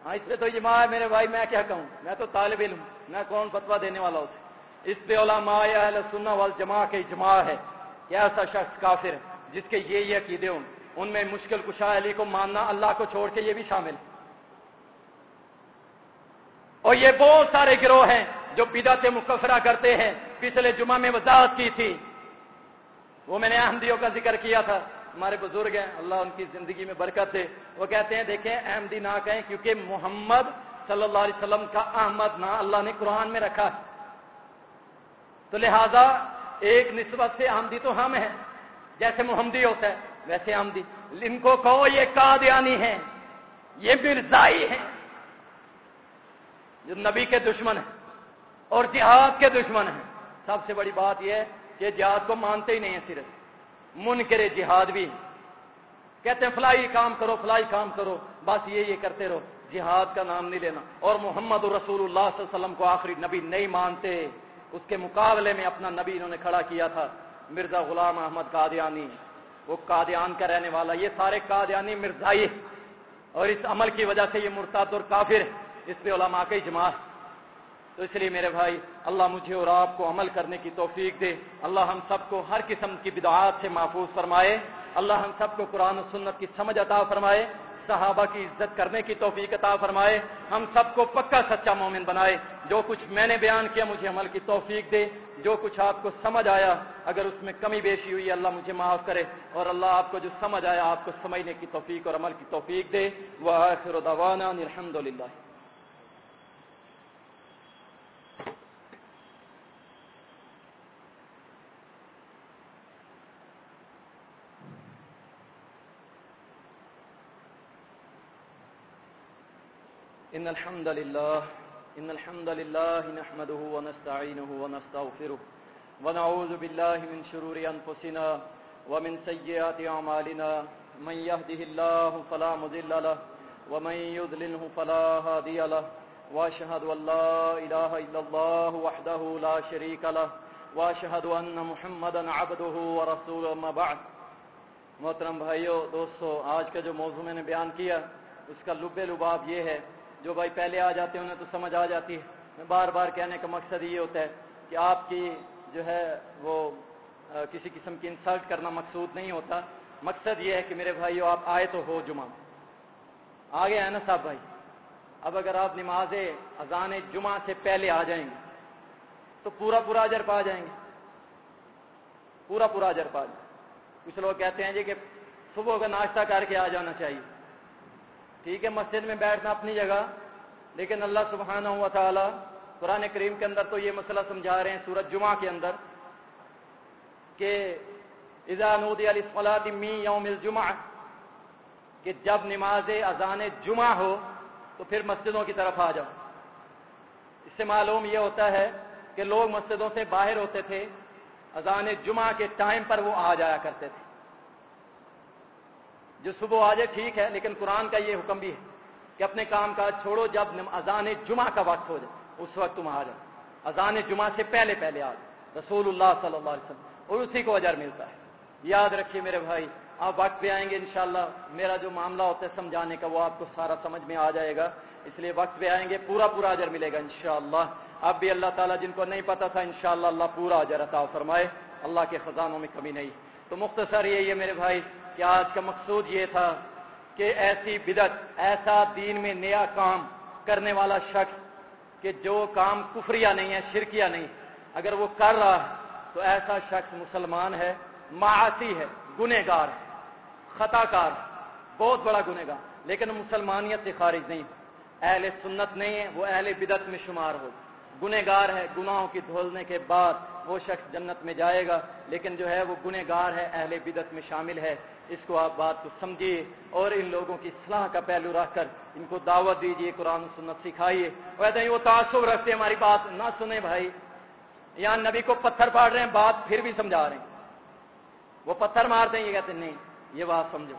ہاں اس میں تو اجماع ہے، میرے بھائی، میں کیا کہوں؟ میں تو طالب علم، میں کون فتوا دینے والا ہوں؟ اس پہ علماء اہل سننا وال جماع کے اجماع ہے کہ ایسا شخص کافر ہے، جس کے یہ یہ عقیدے ہوں۔ ان میں مشکل کشا علی کو ماننا اللہ کو چھوڑ کے یہ بھی شامل اور یہ بہت سارے گروہ ہیں جو بدعت مکفرہ کرتے ہیں۔ پچھلے جمعہ میں وضاحت کی تھی۔ وہ میں نے احمدیوں کا ذکر کیا تھا۔ ہمارے بزرگ ہیں، اللہ ان کی زندگی میں برکت ہے وہ کہتے ہیں، دیکھیں، احمدی نہ کہیں، کیونکہ محمد صلی اللہ علیہ وسلم کا احمد نہ اللہ نے قرآن میں رکھا۔ ہے تو لہذا ایک نسبت سے آمدی تو ہم ہیں، جیسے محمدی ہوتا ہے، ویسے آمدی ان کو کہو، یہ قادیانی ہیں، یہ مرزائی ہیں۔ جو نبی کے دشمن ہیں اور جہاد کے دشمن ہیں۔ سب سے بڑی بات یہ ہے کہ جہاد کو مانتے ہی نہیں ہیں صرف۔ من کرے جہاد بھی۔ کہتے ہیں فلائی کام کرو فلائی کام کرو۔ بس یہ یہ کرتے رہو۔ جہاد کا نام نہیں لینا۔ اور محمد رسول اللہ صلی اللہ علیہ وسلم کو آخری نبی نہیں مانتے۔ اس کے مقابلے میں اپنا نبی انہوں نے کھڑا کیا تھا۔ مرزا غلام احمد قادیانی۔ وہ قادیان کا رہنے والا۔ یہ سارے قادیانی مرزائی۔ اور اس عمل کی وجہ سے یہ مرتاد اور کافر۔ اس پہ علماء کی جماعت تو اس لیے میرے بھائی، اللہ مجھے اور آپ کو عمل کرنے کی توفیق دے۔ اللہ ہم سب کو ہر قسم کی بدعات سے محفوظ فرمائے۔ اللہ ہم سب کو قرآن و سنت کی سمجھ عطا فرمائے۔ صحابہ کی عزت کرنے کی توفیق عطا فرمائے۔ ہم سب کو پکا سچا مومن بنائے۔ جو کچھ میں نے بیان کیا مجھے عمل کی توفیق دے۔ جو کچھ آپ کو سمجھ آیا، اگر اس میں کمی بیشی ہوئی، اللہ مجھے معاف کرے۔ اور اللہ آپ کو جو سمجھ آیا، آپ کو سمجھنے کی توفیق اور عمل کی توفیق دے۔ وہ آخر دوانا الحمد للہ إن الحمد لله، إن الحمد لله نحمده ونستعينه ونستغفره، ونعوذ بالله من شرور أنفسنا ومن سيئات أعمالنا. من يهده الله فلا مذل له، ومن يذلله فلا هادي له. وأشهد أن لا إله إلا الله وحده لا شريك له، وأشهد أن محمدا عبده ورسوله. ما بعد، محترم بھائیو، دوستو، آج کا جو موضوع میں نے بیان کیا، اس کا لب لباب یہ ہے جو بھائی پہلے آ جاتے ہیں، انہیں تو سمجھ آ جاتی ہے۔ بار بار کہنے کا مقصد یہ ہوتا ہے کہ آپ کی جو ہے وہ کسی قسم کی انسلٹ کرنا مقصود نہیں ہوتا۔ مقصد یہ ہے کہ میرے بھائیو، آپ آئے تو ہو جمعہ۔ آگے ہے نا صاحب بھائی؟ اب اگر آپ نماز اذان جمعہ سے پہلے آ جائیں گے، تو پورا پورا اجر پا جائیں گے۔ پورا پورا اجر پا جائیں کچھ لوگ کہتے ہیں جی کہ صبح کا ناشتہ کر کے آ جانا چاہیے۔ ٹھیک ہے، مسجد میں بیٹھنا اپنی جگہ، لیکن اللہ سبحانہ ہوا تعالی قرآن کریم کے اندر تو یہ مسئلہ سمجھا رہے ہیں سورج جمعہ کے اندر، کہ علی می یوم الجمعہ، کہ جب نماز اذان جمعہ ہو تو پھر مسجدوں کی طرف آ جاؤ۔ اس سے معلوم یہ ہوتا ہے کہ لوگ مسجدوں سے باہر ہوتے تھے، اذان جمعہ کے ٹائم پر وہ آ جایا کرتے تھے۔ جو صبح آ جائے ٹھیک ہے، لیکن قرآن کا یہ حکم بھی ہے کہ اپنے کام کاج چھوڑو جب اذان جمعہ کا وقت ہو جائے، اس وقت تم آ جاؤ۔ اذان جمعہ سے پہلے پہلے آ جاؤ۔ رسول اللہ صلی اللہ علیہ وسلم، اور اسی کو اجر ملتا ہے۔ یاد رکھیے میرے بھائی، آپ وقت پہ آئیں گے انشاءاللہ، میرا جو معاملہ ہوتا ہے سمجھانے کا، وہ آپ کو سارا سمجھ میں آ جائے گا۔ اس لیے وقت پہ آئیں گے، پورا پورا اجر ملے گا انشاءاللہ۔ اب بھی اللہ تعالیٰ جن کو نہیں پتا تھا، انشاءاللہ اللہ پورا اجر عطا فرمائے۔ اللہ کے خزانوں میں کمی نہیں۔ تو مختصر یہی ہے میرے بھائی کہ آج کا مقصود یہ تھا کہ ایسی بدت ایسا دین میں نیا کام کرنے والا شخص کہ جو کام کفریا نہیں ہے شرکیا نہیں، اگر وہ کر رہا ہے تو ایسا شخص مسلمان ہے معاشی ہے گنہ گار ہے، خطا کار بہت بڑا گنہ گار لیکن مسلمانیت سے خارج نہیں، اہل سنت نہیں ہے، وہ اہل بدت میں شمار ہو۔ گنہ گار ہے، گناہوں کی دھولنے کے بعد وہ شخص جنت میں جائے گا، لیکن جو ہے وہ گنہ گار ہے، اہل بدت میں شامل ہے۔ اس کو آپ بات کو سمجھیے اور ان لوگوں کی صلاح کا پہلو رکھ کر ان کو دعوت دیجیے، قرآن سنت سکھائیے۔ ویسے ہی وہ تعصب رکھتے ہماری بات نہ سنیں بھائی۔ یہاں نبی کو پتھر پاڑ رہے ہیں، بات پھر بھی سمجھا رہے ہیں۔ وہ پتھر مارتے ہیں، یہ کہتے ہیں، نہیں، یہ بات سمجھو۔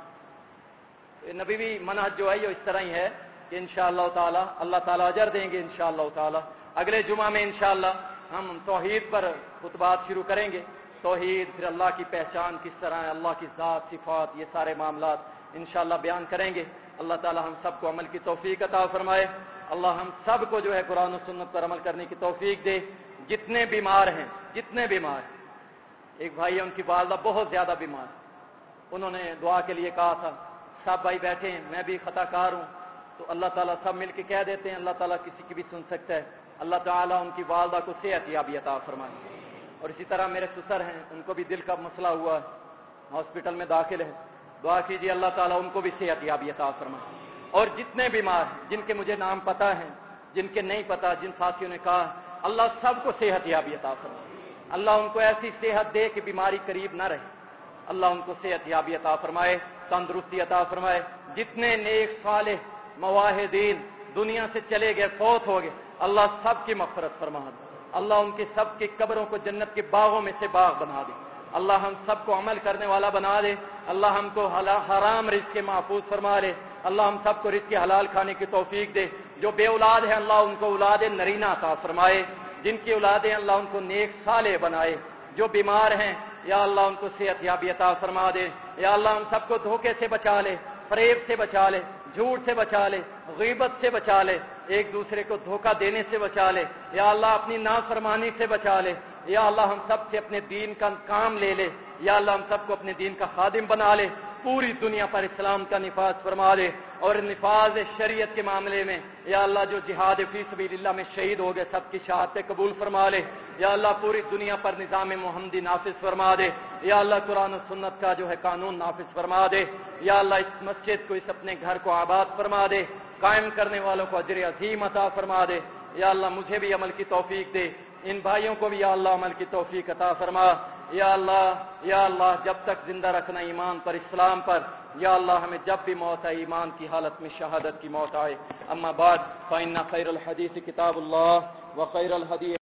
نبی بھی منحج جو ہے، یہ اس طرح ہی ہے کہ ان شاء اللہ تعالیٰ اللہ تعالیٰ اجر دیں گے ان شاء اللہ تعالیٰ۔ اگلے جمعہ میں انشاءاللہ ہم توحید پر خطبات شروع کریں گے۔ توحید، پھر اللہ کی پہچان کس طرح ہے، اللہ کی ذات، صفات، یہ سارے معاملات انشاءاللہ بیان کریں گے۔ اللہ تعالی ہم سب کو عمل کی توفیق عطا فرمائے۔ اللہ ہم سب کو جو ہے قرآن و سنت پر عمل کرنے کی توفیق دے۔ جتنے بیمار ہیں، جتنے بیمار ہیں۔ ایک بھائی ان کی والدہ بہت زیادہ بیمار انہوں نے دعا کے لیے کہا تھا، سب بھائی بیٹھے ہیں، میں بھی خطا کار ہوں۔ تو اللہ تعالیٰ سب مل کے کہہ دیتے ہیں، اللہ تعالیٰ کسی کی بھی سن سکتا ہے۔ اللہ تعالیٰ ان کی والدہ کو صحت یابی عطا فرمائے۔ اور اسی طرح میرے سسر ہیں، ان کو بھی دل کا مسئلہ ہوا ہاسپٹل میں داخل ہے دعا کیجیے اللہ تعالیٰ ان کو بھی صحت یابی عطا فرمائے۔ اور جتنے بیمار ہیں، جن کے مجھے نام پتا ہے جن کے نہیں پتا جن ساتھیوں نے کہا، اللہ سب کو صحت یابی عطا فرمائے۔ اللہ ان کو ایسی صحت دے کہ بیماری قریب نہ رہے۔ اللہ ان کو صحت یابی عطا فرمائے، تندرستی عطا فرمائے۔ جتنے نیک صالح مواحدین دنیا سے چلے گئے، فوت ہو گئے، اللہ سب کی مفرت فرما دے۔ اللہ ان کی سب کی قبروں کو جنت کے باغوں میں سے باغ بنا دے۔ اللہ ہم سب کو عمل کرنے والا بنا دے۔ اللہ ہم کو حرام رزق کے محفوظ فرما دے۔ اللہ ہم سب کو رزق کے حلال کھانے کی توفیق دے۔ جو بے اولاد ہے اللہ ان کو اولاد نرینا عطا فرمائے۔ جن کی اولادیں اللہ ان کو نیک سالے بنائے۔ جو بیمار ہیں، یا اللہ ان کو صحت یابی عطا فرما دے۔ یا اللہ ہم سب کو دھوکے سے بچا لے، فریب سے بچا لے، جھوٹ سے بچا لے، غیبت سے بچا لے۔ ایک دوسرے کو دھوکہ دینے سے بچا لے۔ یا اللہ اپنی نافرمانی سے بچا لے۔ یا اللہ ہم سب سے اپنے دین کا کام لے لے۔ یا اللہ ہم سب کو اپنے دین کا خادم بنا لے۔ پوری دنیا پر اسلام کا نفاذ فرما دے۔ اور نفاذ شریعت کے معاملے میں یا اللہ جو جہاد فی سبیل اللہ میں شہید ہو گئے، سب کی شہادت قبول فرما لے۔ یا اللہ پوری دنیا پر نظام محمدی نافذ فرما دے۔ یا اللہ قرآن و سنت کا جو ہے قانون نافذ فرما دے۔ یا اللہ اس مسجد کو، اس اپنے گھر کو آباد فرما دے۔ قائم کرنے والوں کو اجر عظیم عطا فرما دے۔ یا اللہ مجھے بھی عمل کی توفیق دے۔ ان بھائیوں کو بھی یا اللہ عمل کی توفیق عطا فرما۔ یا اللہ یا اللہ، جب تک زندہ رکھنا ایمان پر، اسلام پر۔ یا اللہ، ہمیں جب بھی موت آئے، ایمان کی حالت میں شہادت کی موت آئے۔ اما بعد فائنہ خیر الحدیث کتاب اللہ و خیر الحدیث